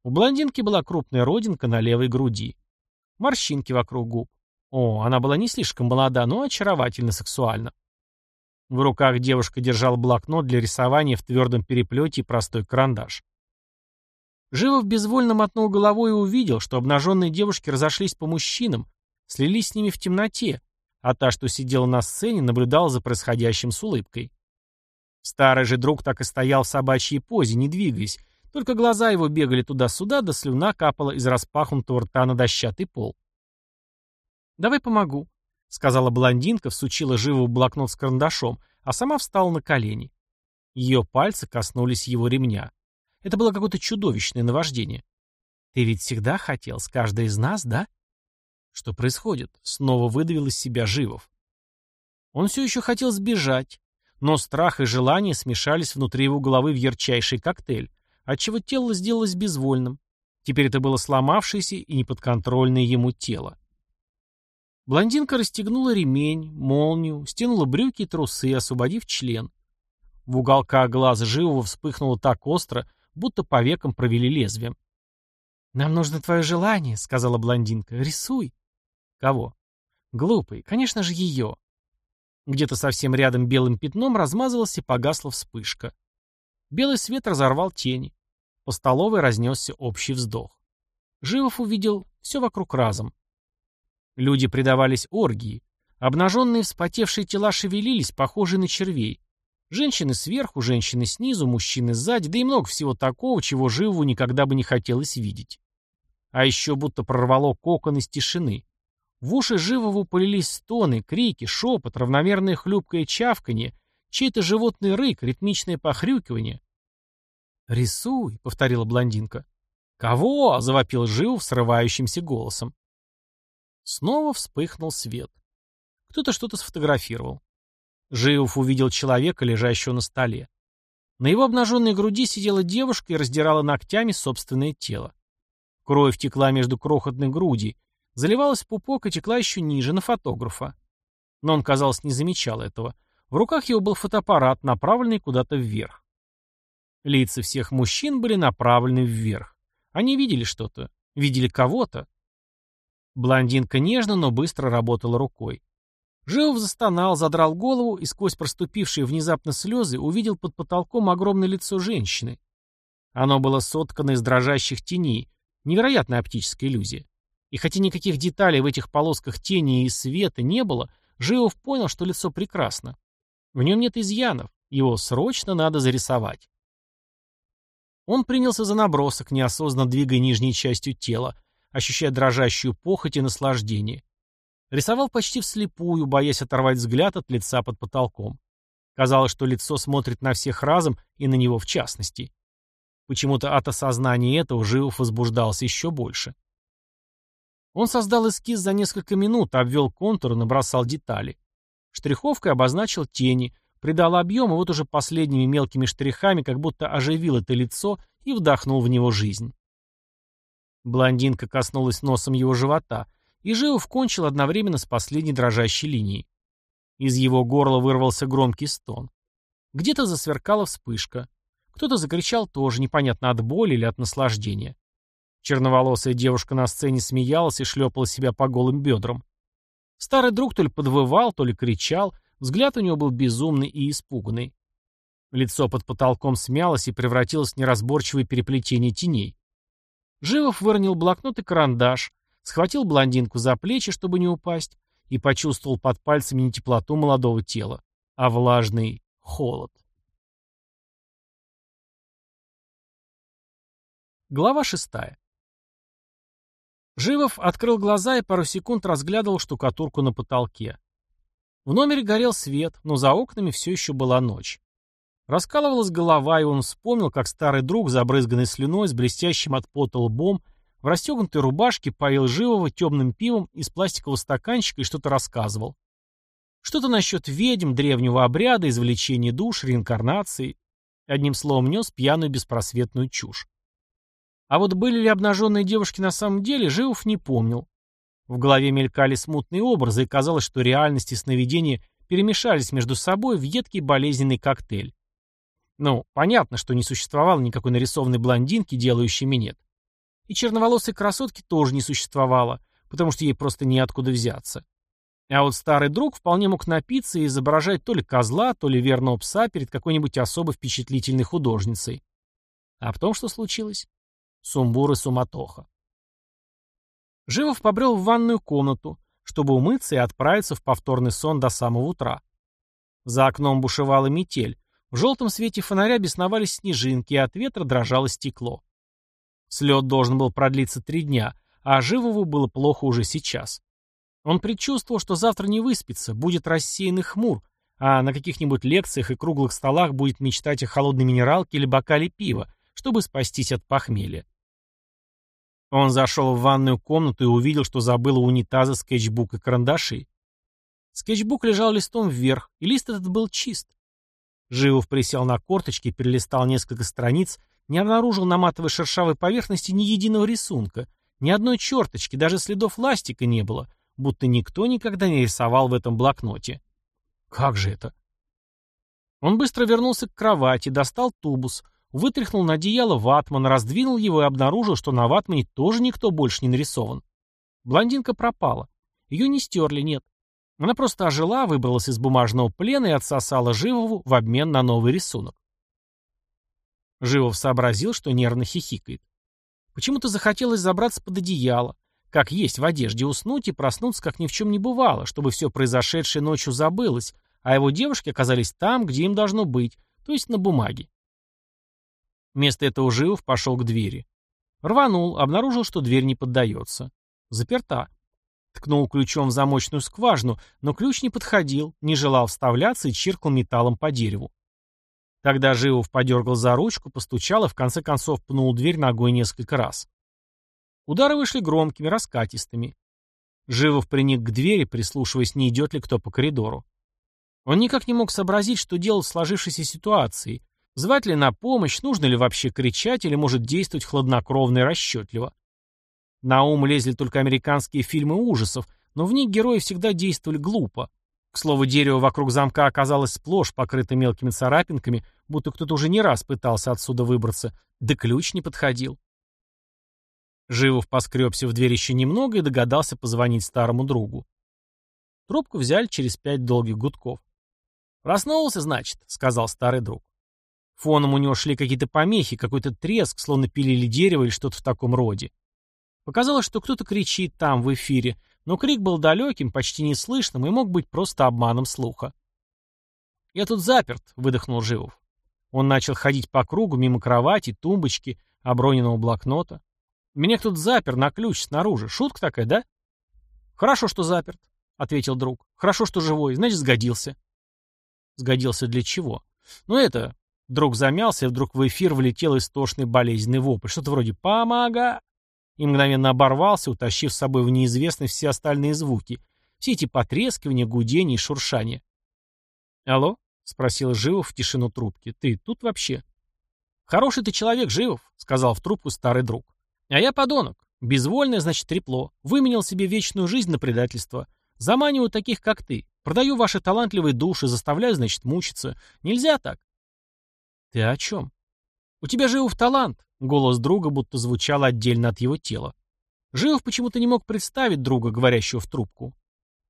У блондинки была крупная родинка на левой груди. Морщинки вокруг губ. О, она была не слишком молода, но очаровательно сексуальна. В руках девушка держала блокнот для рисования в твердом переплете и простой карандаш. Живов безвольно мотнул головой и увидел, что обнаженные девушки разошлись по мужчинам, слились с ними в темноте, а та, что сидела на сцене, наблюдала за происходящим с улыбкой. Старый же друг так и стоял в собачьей позе, не двигаясь, только глаза его бегали туда-сюда, да слюна капала из распахнутого рта на дощатый пол. «Давай помогу», — сказала блондинка, всучила живо блокнот с карандашом, а сама встала на колени. Ее пальцы коснулись его ремня. Это было какое-то чудовищное наваждение. Ты ведь всегда хотел с каждой из нас, да? Что происходит? Снова выдавил из себя Живов. Он все еще хотел сбежать, но страх и желание смешались внутри его головы в ярчайший коктейль, отчего тело сделалось безвольным. Теперь это было сломавшееся и неподконтрольное ему тело. Блондинка расстегнула ремень, молнию, стянула брюки и трусы, освободив член. В уголках глаза Живого вспыхнуло так остро, будто по векам провели лезвием. «Нам нужно твое желание», — сказала блондинка. «Рисуй». «Кого?» «Глупый. Конечно же, ее». Где-то совсем рядом белым пятном размазалась и погасла вспышка. Белый свет разорвал тени. По столовой разнесся общий вздох. Живов увидел все вокруг разом. Люди предавались оргии. Обнаженные вспотевшие тела шевелились, похожие на червей. Женщины сверху, женщины снизу, мужчины сзади, да и много всего такого, чего живу никогда бы не хотелось видеть. А еще будто прорвало кокон из тишины. В уши живого полились стоны, крики, шепот, равномерное хлюпкое чавканье, чей-то животный рык, ритмичное похрюкивание. «Рисуй», — повторила блондинка. «Кого?» — завопил Живов срывающимся голосом. Снова вспыхнул свет. Кто-то что-то сфотографировал. Живов увидел человека, лежащего на столе. На его обнаженной груди сидела девушка и раздирала ногтями собственное тело. Кровь текла между крохотной груди, заливалась в пупок и текла еще ниже, на фотографа. Но он, казалось, не замечал этого. В руках его был фотоаппарат, направленный куда-то вверх. Лица всех мужчин были направлены вверх. Они видели что-то, видели кого-то. Блондинка нежно, но быстро работала рукой. Живов застонал, задрал голову и сквозь проступившие внезапно слезы увидел под потолком огромное лицо женщины. Оно было соткано из дрожащих теней, невероятная оптическая иллюзия. И хотя никаких деталей в этих полосках тени и света не было, Живов понял, что лицо прекрасно. В нем нет изъянов, его срочно надо зарисовать. Он принялся за набросок, неосознанно двигая нижней частью тела, ощущая дрожащую похоть и наслаждение. Рисовал почти вслепую, боясь оторвать взгляд от лица под потолком. Казалось, что лицо смотрит на всех разом и на него в частности. Почему-то от осознания этого Живов возбуждался еще больше. Он создал эскиз за несколько минут, обвел контуры, набросал детали. Штриховкой обозначил тени, придал объем, и вот уже последними мелкими штрихами как будто оживил это лицо и вдохнул в него жизнь. Блондинка коснулась носом его живота, и Живов кончил одновременно с последней дрожащей линией. Из его горла вырвался громкий стон. Где-то засверкала вспышка. Кто-то закричал тоже, непонятно от боли или от наслаждения. Черноволосая девушка на сцене смеялась и шлепала себя по голым бедрам. Старый друг то ли подвывал, то ли кричал, взгляд у него был безумный и испуганный. Лицо под потолком смялось и превратилось в неразборчивое переплетение теней. Живов выронил блокнот и карандаш, схватил блондинку за плечи, чтобы не упасть, и почувствовал под пальцами не теплоту молодого тела, а влажный холод. Глава шестая. Живов открыл глаза и пару секунд разглядывал штукатурку на потолке. В номере горел свет, но за окнами все еще была ночь. Раскалывалась голова, и он вспомнил, как старый друг, забрызганный слюной, с блестящим от пота лбом, в расстегнутой рубашке поил живого темным пивом из пластикового стаканчика и что-то рассказывал. Что-то насчет ведьм, древнего обряда, извлечения душ, реинкарнации. Одним словом, нес пьяную беспросветную чушь. А вот были ли обнаженные девушки на самом деле, Живов не помнил. В голове мелькали смутные образы, и казалось, что реальность и сновидения перемешались между собой в едкий болезненный коктейль. Ну, понятно, что не существовало никакой нарисованной блондинки, делающей минет. И черноволосой красотки тоже не существовало, потому что ей просто неоткуда взяться. А вот старый друг вполне мог напиться и изображать то ли козла, то ли верного пса перед какой-нибудь особо впечатлительной художницей. А потом что случилось? Сумбур и суматоха. Живов побрел в ванную комнату, чтобы умыться и отправиться в повторный сон до самого утра. За окном бушевала метель. В желтом свете фонаря бесновались снежинки, и от ветра дрожало стекло. Слет должен был продлиться три дня, а Живову было плохо уже сейчас. Он предчувствовал, что завтра не выспится, будет рассеянный хмур, а на каких-нибудь лекциях и круглых столах будет мечтать о холодной минералке или бокале пива, чтобы спастись от похмелья. Он зашел в ванную комнату и увидел, что забыл у унитаза скетчбук и карандаши. Скетчбук лежал листом вверх, и лист этот был чист. Живов присел на корточки, перелистал несколько страниц, не обнаружил на матовой шершавой поверхности ни единого рисунка, ни одной черточки, даже следов ластика не было, будто никто никогда не рисовал в этом блокноте. Как же это? Он быстро вернулся к кровати, достал тубус — вытряхнул на одеяло ватман, раздвинул его и обнаружил, что на ватмане тоже никто больше не нарисован. Блондинка пропала. Ее не стерли, нет. Она просто ожила, выбралась из бумажного плена и отсосала Живову в обмен на новый рисунок. Живов сообразил, что нервно хихикает. Почему-то захотелось забраться под одеяло, как есть в одежде, уснуть и проснуться, как ни в чем не бывало, чтобы все произошедшее ночью забылось, а его девушки оказались там, где им должно быть, то есть на бумаге. Вместо этого Живов пошел к двери. Рванул, обнаружил, что дверь не поддается. Заперта. Ткнул ключом в замочную скважину, но ключ не подходил, не желал вставляться и чиркал металлом по дереву. Тогда Живов подергал за ручку, постучал и в конце концов пнул дверь ногой несколько раз. Удары вышли громкими, раскатистыми. Живов приник к двери, прислушиваясь, не идет ли кто по коридору. Он никак не мог сообразить, что делать в сложившейся ситуации. Звать ли на помощь, нужно ли вообще кричать, или может действовать хладнокровно и расчетливо. На ум лезли только американские фильмы ужасов, но в них герои всегда действовали глупо. К слову, дерево вокруг замка оказалось сплошь покрыто мелкими царапинками, будто кто-то уже не раз пытался отсюда выбраться, да ключ не подходил. Живов поскребся в дверь еще немного и догадался позвонить старому другу. Трубку взяли через пять долгих гудков. «Проснулся, значит», — сказал старый друг. Фоном у него шли какие-то помехи, какой-то треск, словно пилили дерево или что-то в таком роде. Показалось, что кто-то кричит там, в эфире, но крик был далеким, почти неслышным и мог быть просто обманом слуха. «Я тут заперт», — выдохнул Живов. Он начал ходить по кругу, мимо кровати, тумбочки, оброненного блокнота. «Меня тут запер на ключ снаружи. Шутка такая, да?» «Хорошо, что заперт», — ответил друг. «Хорошо, что живой. Значит, сгодился». «Сгодился для чего?» «Ну это...» Друг замялся, и вдруг в эфир влетел истошный болезненный вопль. Что-то вроде «Помога!» И мгновенно оборвался, утащив с собой в неизвестность все остальные звуки, все эти потрескивания, гудения и шуршания. «Алло?» — спросил Живов в тишину трубки. «Ты тут вообще?» «Хороший ты человек, Живов», — сказал в трубку старый друг. «А я подонок. Безвольное, значит, трепло. Выменял себе вечную жизнь на предательство. Заманиваю таких, как ты. Продаю ваши талантливые души, заставляю, значит, мучиться. Нельзя так». «Ты о чем?» «У тебя, Живов, талант. Голос друга будто звучал отдельно от его тела. Живов почему-то не мог представить друга, говорящего в трубку.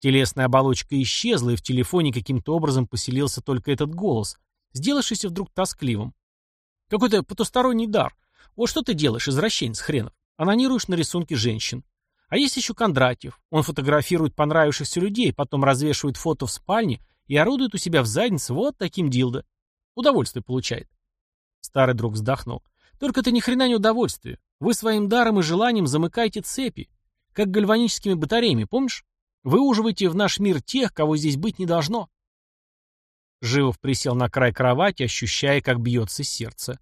Телесная оболочка исчезла, и в телефоне каким-то образом поселился только этот голос, сделавшийся вдруг тоскливым. Какой-то потусторонний дар. Вот что ты делаешь, извращенец хренов? Анонируешь на рисунке женщин. А есть еще Кондратьев. Он фотографирует понравившихся людей, потом развешивает фото в спальне и орудует у себя в заднице вот таким дилдо. Удовольствие получает. Старый друг вздохнул. Только это ни хрена не удовольствие. Вы своим даром и желанием замыкаете цепи, как гальваническими батареями, помнишь? Вы уживаете в наш мир тех, кого здесь быть не должно. Живов присел на край кровати, ощущая, как бьется сердце.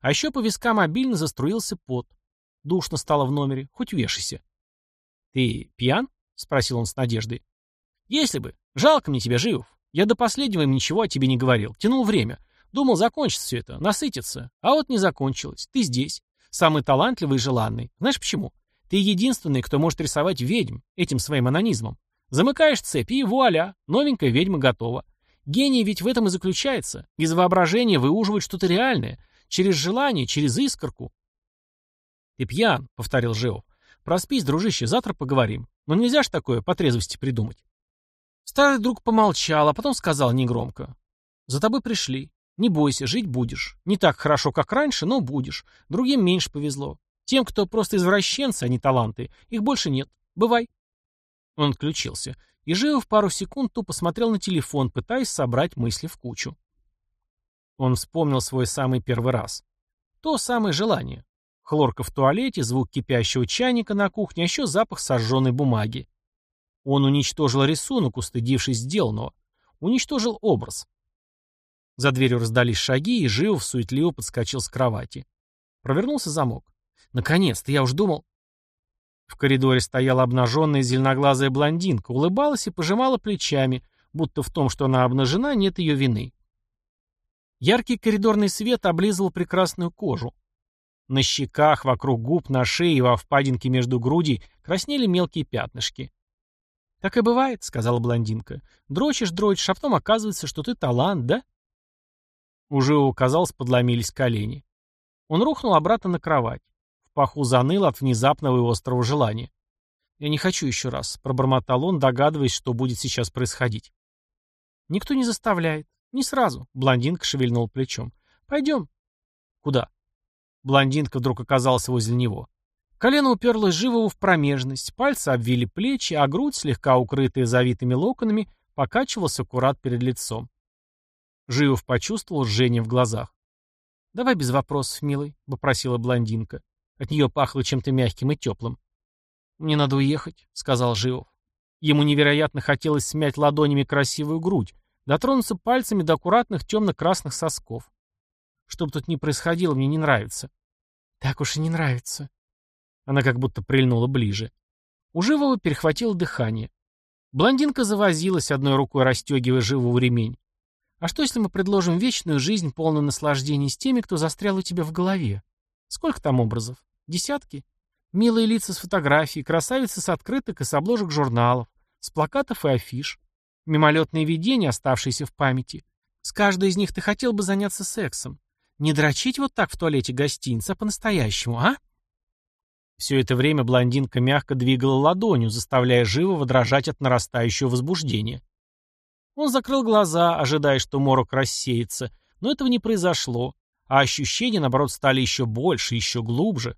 А еще по вискам обильно заструился пот. Душно стало в номере, хоть вешайся. «Ты пьян?» — спросил он с надеждой. «Если бы. Жалко мне тебя, Живов. Я до последнего им ничего о тебе не говорил. Тянул время. Думал, закончится все это, насытится. А вот не закончилось. Ты здесь. Самый талантливый и желанный. Знаешь почему? Ты единственный, кто может рисовать ведьм этим своим анонизмом. Замыкаешь цепи и вуаля, новенькая ведьма готова. Гений ведь в этом и заключается. Из воображения выуживать что-то реальное. Через желание, через искорку. «Ты пьян», — повторил Жеов. «Проспись, дружище, завтра поговорим. Но нельзя ж такое по трезвости придумать». Старый друг помолчал, а потом сказал негромко. «За тобой пришли. Не бойся, жить будешь. Не так хорошо, как раньше, но будешь. Другим меньше повезло. Тем, кто просто извращенцы, а не таланты, их больше нет. Бывай. Он отключился. И Живов пару секунд тупо смотрел на телефон, пытаясь собрать мысли в кучу. Он вспомнил свой самый первый раз. То самое желание. Хлорка в туалете, звук кипящего чайника на кухне, а еще запах сожженной бумаги. Он уничтожил рисунок, устыдившись сделанного. Уничтожил образ. За дверью раздались шаги, и Живов суетливо подскочил с кровати. Провернулся замок. «Наконец-то, я уж думал...» В коридоре стояла обнаженная зеленоглазая блондинка, улыбалась и пожимала плечами, будто в том, что она обнажена, нет ее вины. Яркий коридорный свет облизывал прекрасную кожу. На щеках, вокруг губ, на шее и во впадинке между грудей краснели мелкие пятнышки. «Так и бывает», — сказала блондинка. «Дрочишь, дрочишь, а потом оказывается, что ты талант, да?» У казалось, подломились колени. Он рухнул обратно на кровать. В паху заныл от внезапного и острого желания. «Я не хочу еще раз», — пробормотал он, догадываясь, что будет сейчас происходить. «Никто не заставляет. Не сразу», — блондинка шевельнул плечом. «Пойдем». «Куда?» Блондинка вдруг оказалась возле него. Колено уперлось живого в промежность, пальцы обвили плечи, а грудь, слегка укрытая завитыми локонами, покачивался аккурат перед лицом. Живов почувствовал жжение в глазах. «Давай без вопросов, милый», — попросила блондинка. От нее пахло чем-то мягким и теплым. «Мне надо уехать», — сказал Живов. Ему невероятно хотелось смять ладонями красивую грудь, дотронуться пальцами до аккуратных темно-красных сосков. Что бы тут ни происходило, мне не нравится. Так уж и не нравится. Она как будто прильнула ближе. У Живого перехватило дыхание. Блондинка завозилась, одной рукой расстегивая Живого ремень. А что, если мы предложим вечную жизнь, полную наслаждений с теми, кто застрял у тебя в голове? Сколько там образов? Десятки? Милые лица с фотографий, красавицы с открыток и с обложек журналов, с плакатов и афиш. Мимолетные видения, оставшиеся в памяти. С каждой из них ты хотел бы заняться сексом. Не дрочить вот так в туалете гостиницы, а по-настоящему, а? Все это время блондинка мягко двигала ладонью, заставляя Живого дрожать от нарастающего возбуждения. Он закрыл глаза, ожидая, что морок рассеется, но этого не произошло, а ощущения, наоборот, стали еще больше, еще глубже.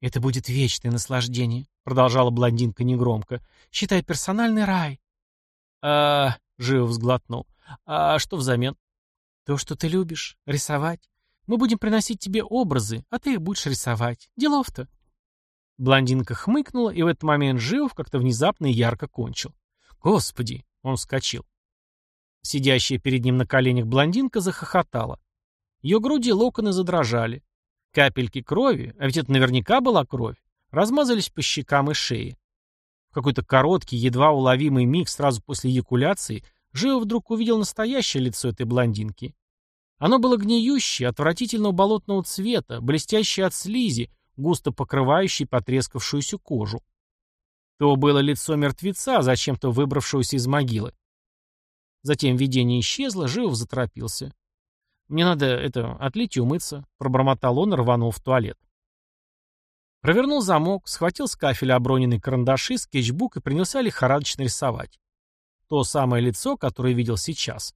«Это будет вечное наслаждение», — продолжала блондинка негромко. «Считай персональный рай». «А...» — Живо взглотнул. «А что взамен?» «То, что ты любишь. Рисовать. Мы будем приносить тебе образы, а ты их будешь рисовать. Делов-то». Блондинка хмыкнула, и в этот момент Живов как-то внезапно и ярко кончил. «Господи!» — он вскочил. Сидящая перед ним на коленях блондинка захохотала. Ее груди локоны задрожали. Капельки крови, а ведь это наверняка была кровь, размазались по щекам и шее. В какой-то короткий, едва уловимый миг сразу после эякуляции Живо вдруг увидел настоящее лицо этой блондинки. Оно было гниющее, отвратительного болотного цвета, блестящее от слизи, густо покрывающей потрескавшуюся кожу. То было лицо мертвеца, зачем-то выбравшегося из могилы. Затем видение исчезло, Живов заторопился. «Мне надо, это, отлить и умыться», — пробормотал он и рванул в туалет. Провернул замок, схватил с кафеля оброненные карандаши, скетчбук и принялся лихорадочно рисовать. То самое лицо, которое видел сейчас.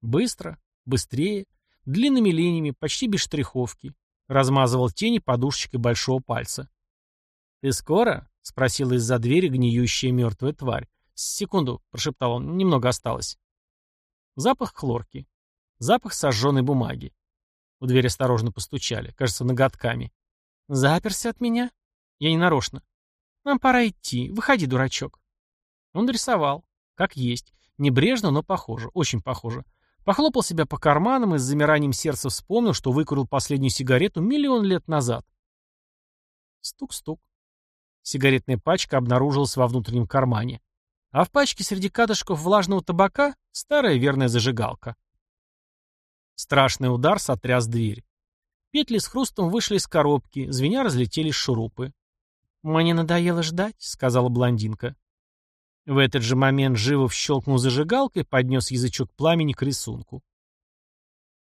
Быстро, быстрее, длинными линиями, почти без штриховки. Размазывал тени подушечкой большого пальца. «Ты скоро?» — спросила из-за двери гниющая мертвая тварь. «Секунду», — прошептал он, — «немного осталось». Запах хлорки. Запах сожженной бумаги. В дверь осторожно постучали, кажется, ноготками. «Заперся от меня?» «Я не нарочно». «Нам пора идти. Выходи, дурачок». Он рисовал. Как есть. Небрежно, но похоже. Очень похоже. Похлопал себя по карманам и с замиранием сердца вспомнил, что выкурил последнюю сигарету миллион лет назад. Стук-стук. Сигаретная пачка обнаружилась во внутреннем кармане. А в пачке среди кадышков влажного табака старая верная зажигалка. Страшный удар сотряс дверь. Петли с хрустом вышли из коробки, звеня разлетелись шурупы. «Мне надоело ждать», — сказала блондинка. В этот же момент Живов щелкнул зажигалкой, поднес язычок пламени к рисунку.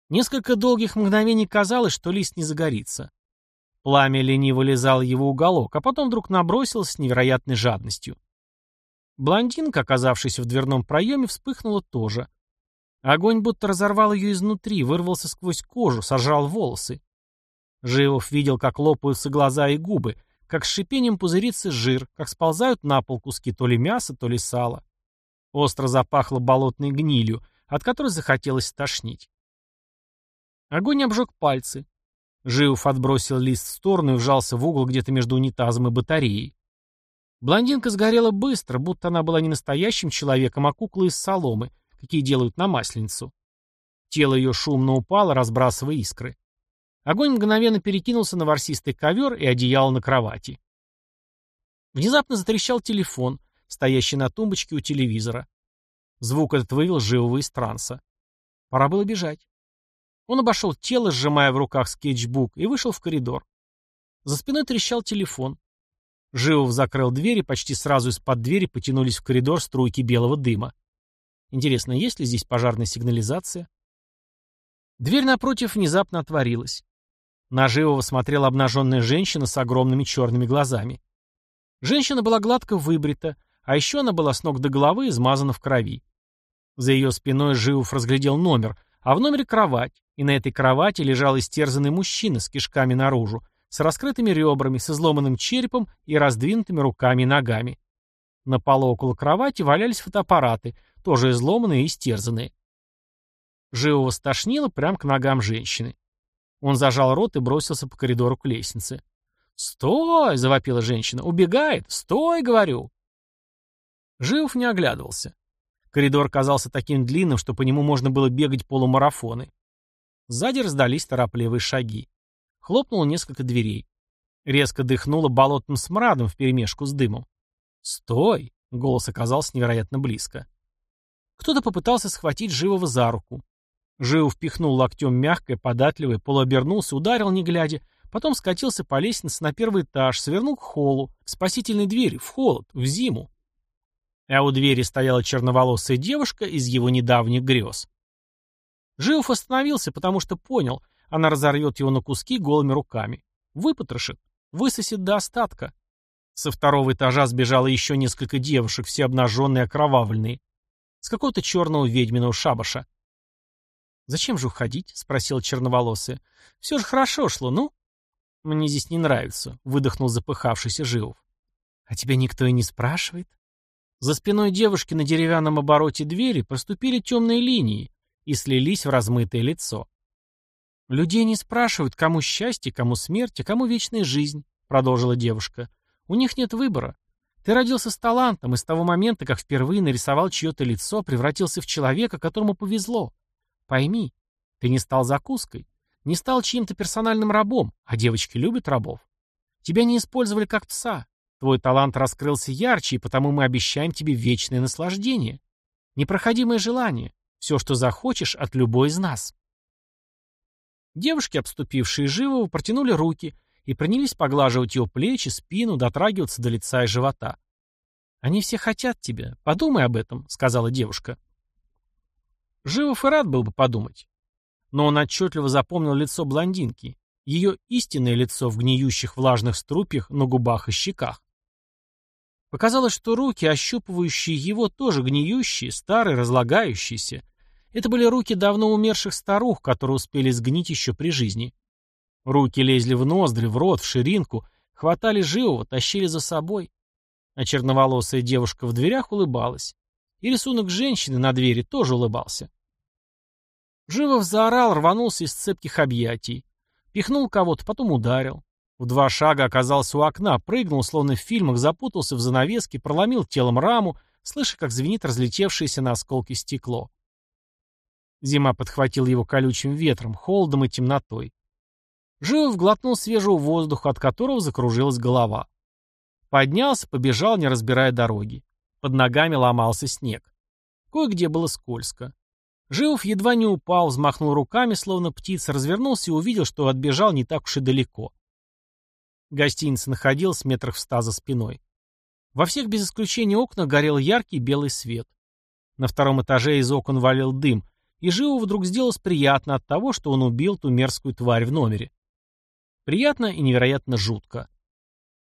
Несколько долгих мгновений казалось, что лист не загорится. Пламя лениво лизало его уголок, а потом вдруг набросилось с невероятной жадностью. Блондинка, оказавшаяся в дверном проеме, вспыхнула тоже. Огонь будто разорвал ее изнутри, вырвался сквозь кожу, сожрал волосы. Живов видел, как лопаются глаза и губы, как с шипением пузырится жир, как сползают на пол куски то ли мяса, то ли сала. Остро запахло болотной гнилью, от которой захотелось стошнить. Огонь обжег пальцы. Живов отбросил лист в сторону и вжался в угол где-то между унитазом и батареей. Блондинка сгорела быстро, будто она была не настоящим человеком, а куклой из соломы, какие делают на масленицу. Тело ее шумно упало, разбрасывая искры. Огонь мгновенно перекинулся на ворсистый ковер и одеяло на кровати. Внезапно затрещал телефон, стоящий на тумбочке у телевизора. Звук этот вывел живого из транса. Пора было бежать. Он обошел тело, сжимая в руках скетчбук, и вышел в коридор. За спиной трещал телефон. Живов закрыл дверь, и почти сразу из-под двери потянулись в коридор струйки белого дыма. Интересно, есть ли здесь пожарная сигнализация? Дверь напротив внезапно отворилась. На Живого смотрела обнаженная женщина с огромными черными глазами. Женщина была гладко выбрита, а еще она была с ног до головы измазана в крови. За ее спиной Живов разглядел номер, а в номере кровать, и на этой кровати лежал истерзанный мужчина с кишками наружу, с раскрытыми ребрами, с изломанным черепом и раздвинутыми руками и ногами. На полу около кровати валялись фотоаппараты, тоже изломанные и истерзанные. Живого стошнило прямо к ногам женщины. Он зажал рот и бросился по коридору к лестнице. «Стой!» — завопила женщина. «Убегает! Стой!» — говорю. Живов не оглядывался. Коридор казался таким длинным, что по нему можно было бегать полумарафоны. Сзади раздались торопливые шаги. Хлопнуло несколько дверей. Резко дыхнуло болотным смрадом вперемешку с дымом. «Стой!» — голос оказался невероятно близко. Кто-то попытался схватить Живого за руку. Живов впихнул локтем мягкое, податливое, полуобернулся, ударил, не глядя, потом скатился по лестнице на первый этаж, свернул к холлу, к спасительной двери, в холод, в зиму. А у двери стояла черноволосая девушка из его недавних грез. Живов остановился, потому что понял, она разорвет его на куски голыми руками. Выпотрошит, высосет до остатка. Со второго этажа сбежало еще несколько девушек, все обнаженные и окровавленные. С какого-то черного ведьминого шабаша. «Зачем же уходить?» — спросила черноволосая. «Все же хорошо шло, ну?» «Мне здесь не нравится», — выдохнул запыхавшийся Живов. «А тебя никто и не спрашивает?» За спиной девушки на деревянном обороте двери проступили темные линии и слились в размытое лицо. «Людей не спрашивают, кому счастье, кому смерть, а кому вечная жизнь», — продолжила девушка. «У них нет выбора. Ты родился с талантом, и с того момента, как впервые нарисовал чье-то лицо, превратился в человека, которому повезло. Пойми, ты не стал закуской, не стал чьим-то персональным рабом, а девочки любят рабов. Тебя не использовали как пса. Твой талант раскрылся ярче, и потому мы обещаем тебе вечное наслаждение. Непроходимое желание. Все, что захочешь от любой из нас. Девушки, обступившие Живого, протянули руки и принялись поглаживать его плечи, спину, дотрагиваться до лица и живота. «Они все хотят тебя. Подумай об этом», — сказала девушка. Живов и рад был бы подумать. Но он отчетливо запомнил лицо блондинки, ее истинное лицо в гниющих влажных струпьях на губах и щеках. Показалось, что руки, ощупывающие его, тоже гниющие, старые, разлагающиеся. Это были руки давно умерших старух, которые успели сгнить еще при жизни. Руки лезли в ноздри, в рот, в ширинку, хватали живого, тащили за собой. А черноволосая девушка в дверях улыбалась. И рисунок женщины на двери тоже улыбался. Живов заорал, рванулся из цепких объятий. Пихнул кого-то, потом ударил. В два шага оказался у окна, прыгнул, словно в фильмах, запутался в занавеске, проломил телом раму, слыша, как звенит разлетевшееся на осколки стекло. Зима подхватила его колючим ветром, холодом и темнотой. Живов глотнул свежего воздуха, от которого закружилась голова. Поднялся, побежал, не разбирая дороги. Под ногами ломался снег. Кое-где было скользко. Живов едва не упал, взмахнул руками, словно птица, развернулся и увидел, что отбежал не так уж и далеко. Гостиница находилась метрах в ста за спиной. Во всех без исключения окнах горел яркий белый свет. На втором этаже из окон валил дым, и Живу вдруг сделалось приятно от того, что он убил ту мерзкую тварь в номере. Приятно и невероятно жутко.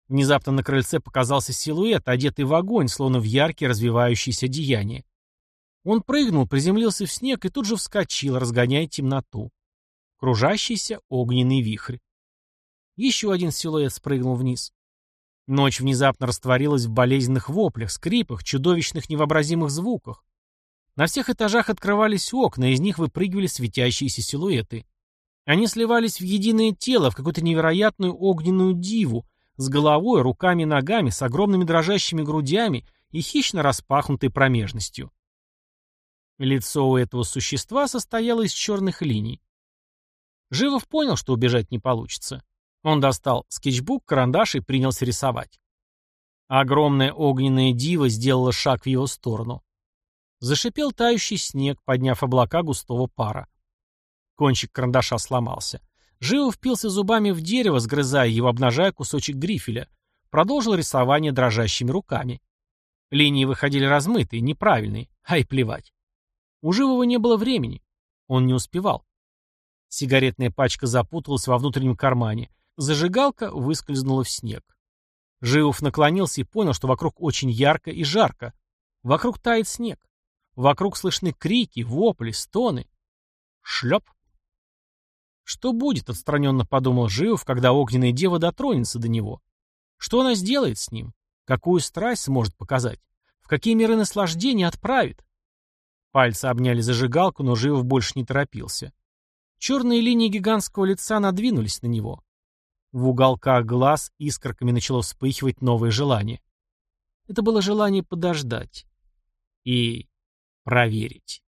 Внезапно на крыльце показался силуэт, одетый в огонь, словно в яркие развивающиеся деяния. Он прыгнул, приземлился в снег и тут же вскочил, разгоняя темноту. Кружащийся огненный вихрь. Еще один силуэт спрыгнул вниз. Ночь внезапно растворилась в болезненных воплях, скрипах, чудовищных невообразимых звуках. На всех этажах открывались окна, из них выпрыгивали светящиеся силуэты. Они сливались в единое тело, в какую-то невероятную огненную диву, с головой, руками ногами, с огромными дрожащими грудями и хищно распахнутой промежностью. Лицо у этого существа состояло из черных линий. Живов понял, что убежать не получится. Он достал скетчбук, карандаш и принялся рисовать. Огромная огненная дива сделала шаг в его сторону. Зашипел тающий снег, подняв облака густого пара. Кончик карандаша сломался. Живо впился зубами в дерево, сгрызая его, обнажая кусочек грифеля. Продолжил рисование дрожащими руками. Линии выходили размытые, неправильные. Ай, плевать. У Живого не было времени. Он не успевал. Сигаретная пачка запуталась во внутреннем кармане. Зажигалка выскользнула в снег. Живов наклонился и понял, что вокруг очень ярко и жарко. Вокруг тает снег. Вокруг слышны крики, вопли, стоны. Шлеп. Что будет, отстраненно подумал Живов, когда огненная дева дотронется до него? Что она сделает с ним? Какую страсть сможет показать? В какие миры наслаждения отправит? Пальцы обняли зажигалку, но Живов больше не торопился. Черные линии гигантского лица надвинулись на него. В уголках глаз искорками начало вспыхивать новое желание. Это было желание подождать и проверить.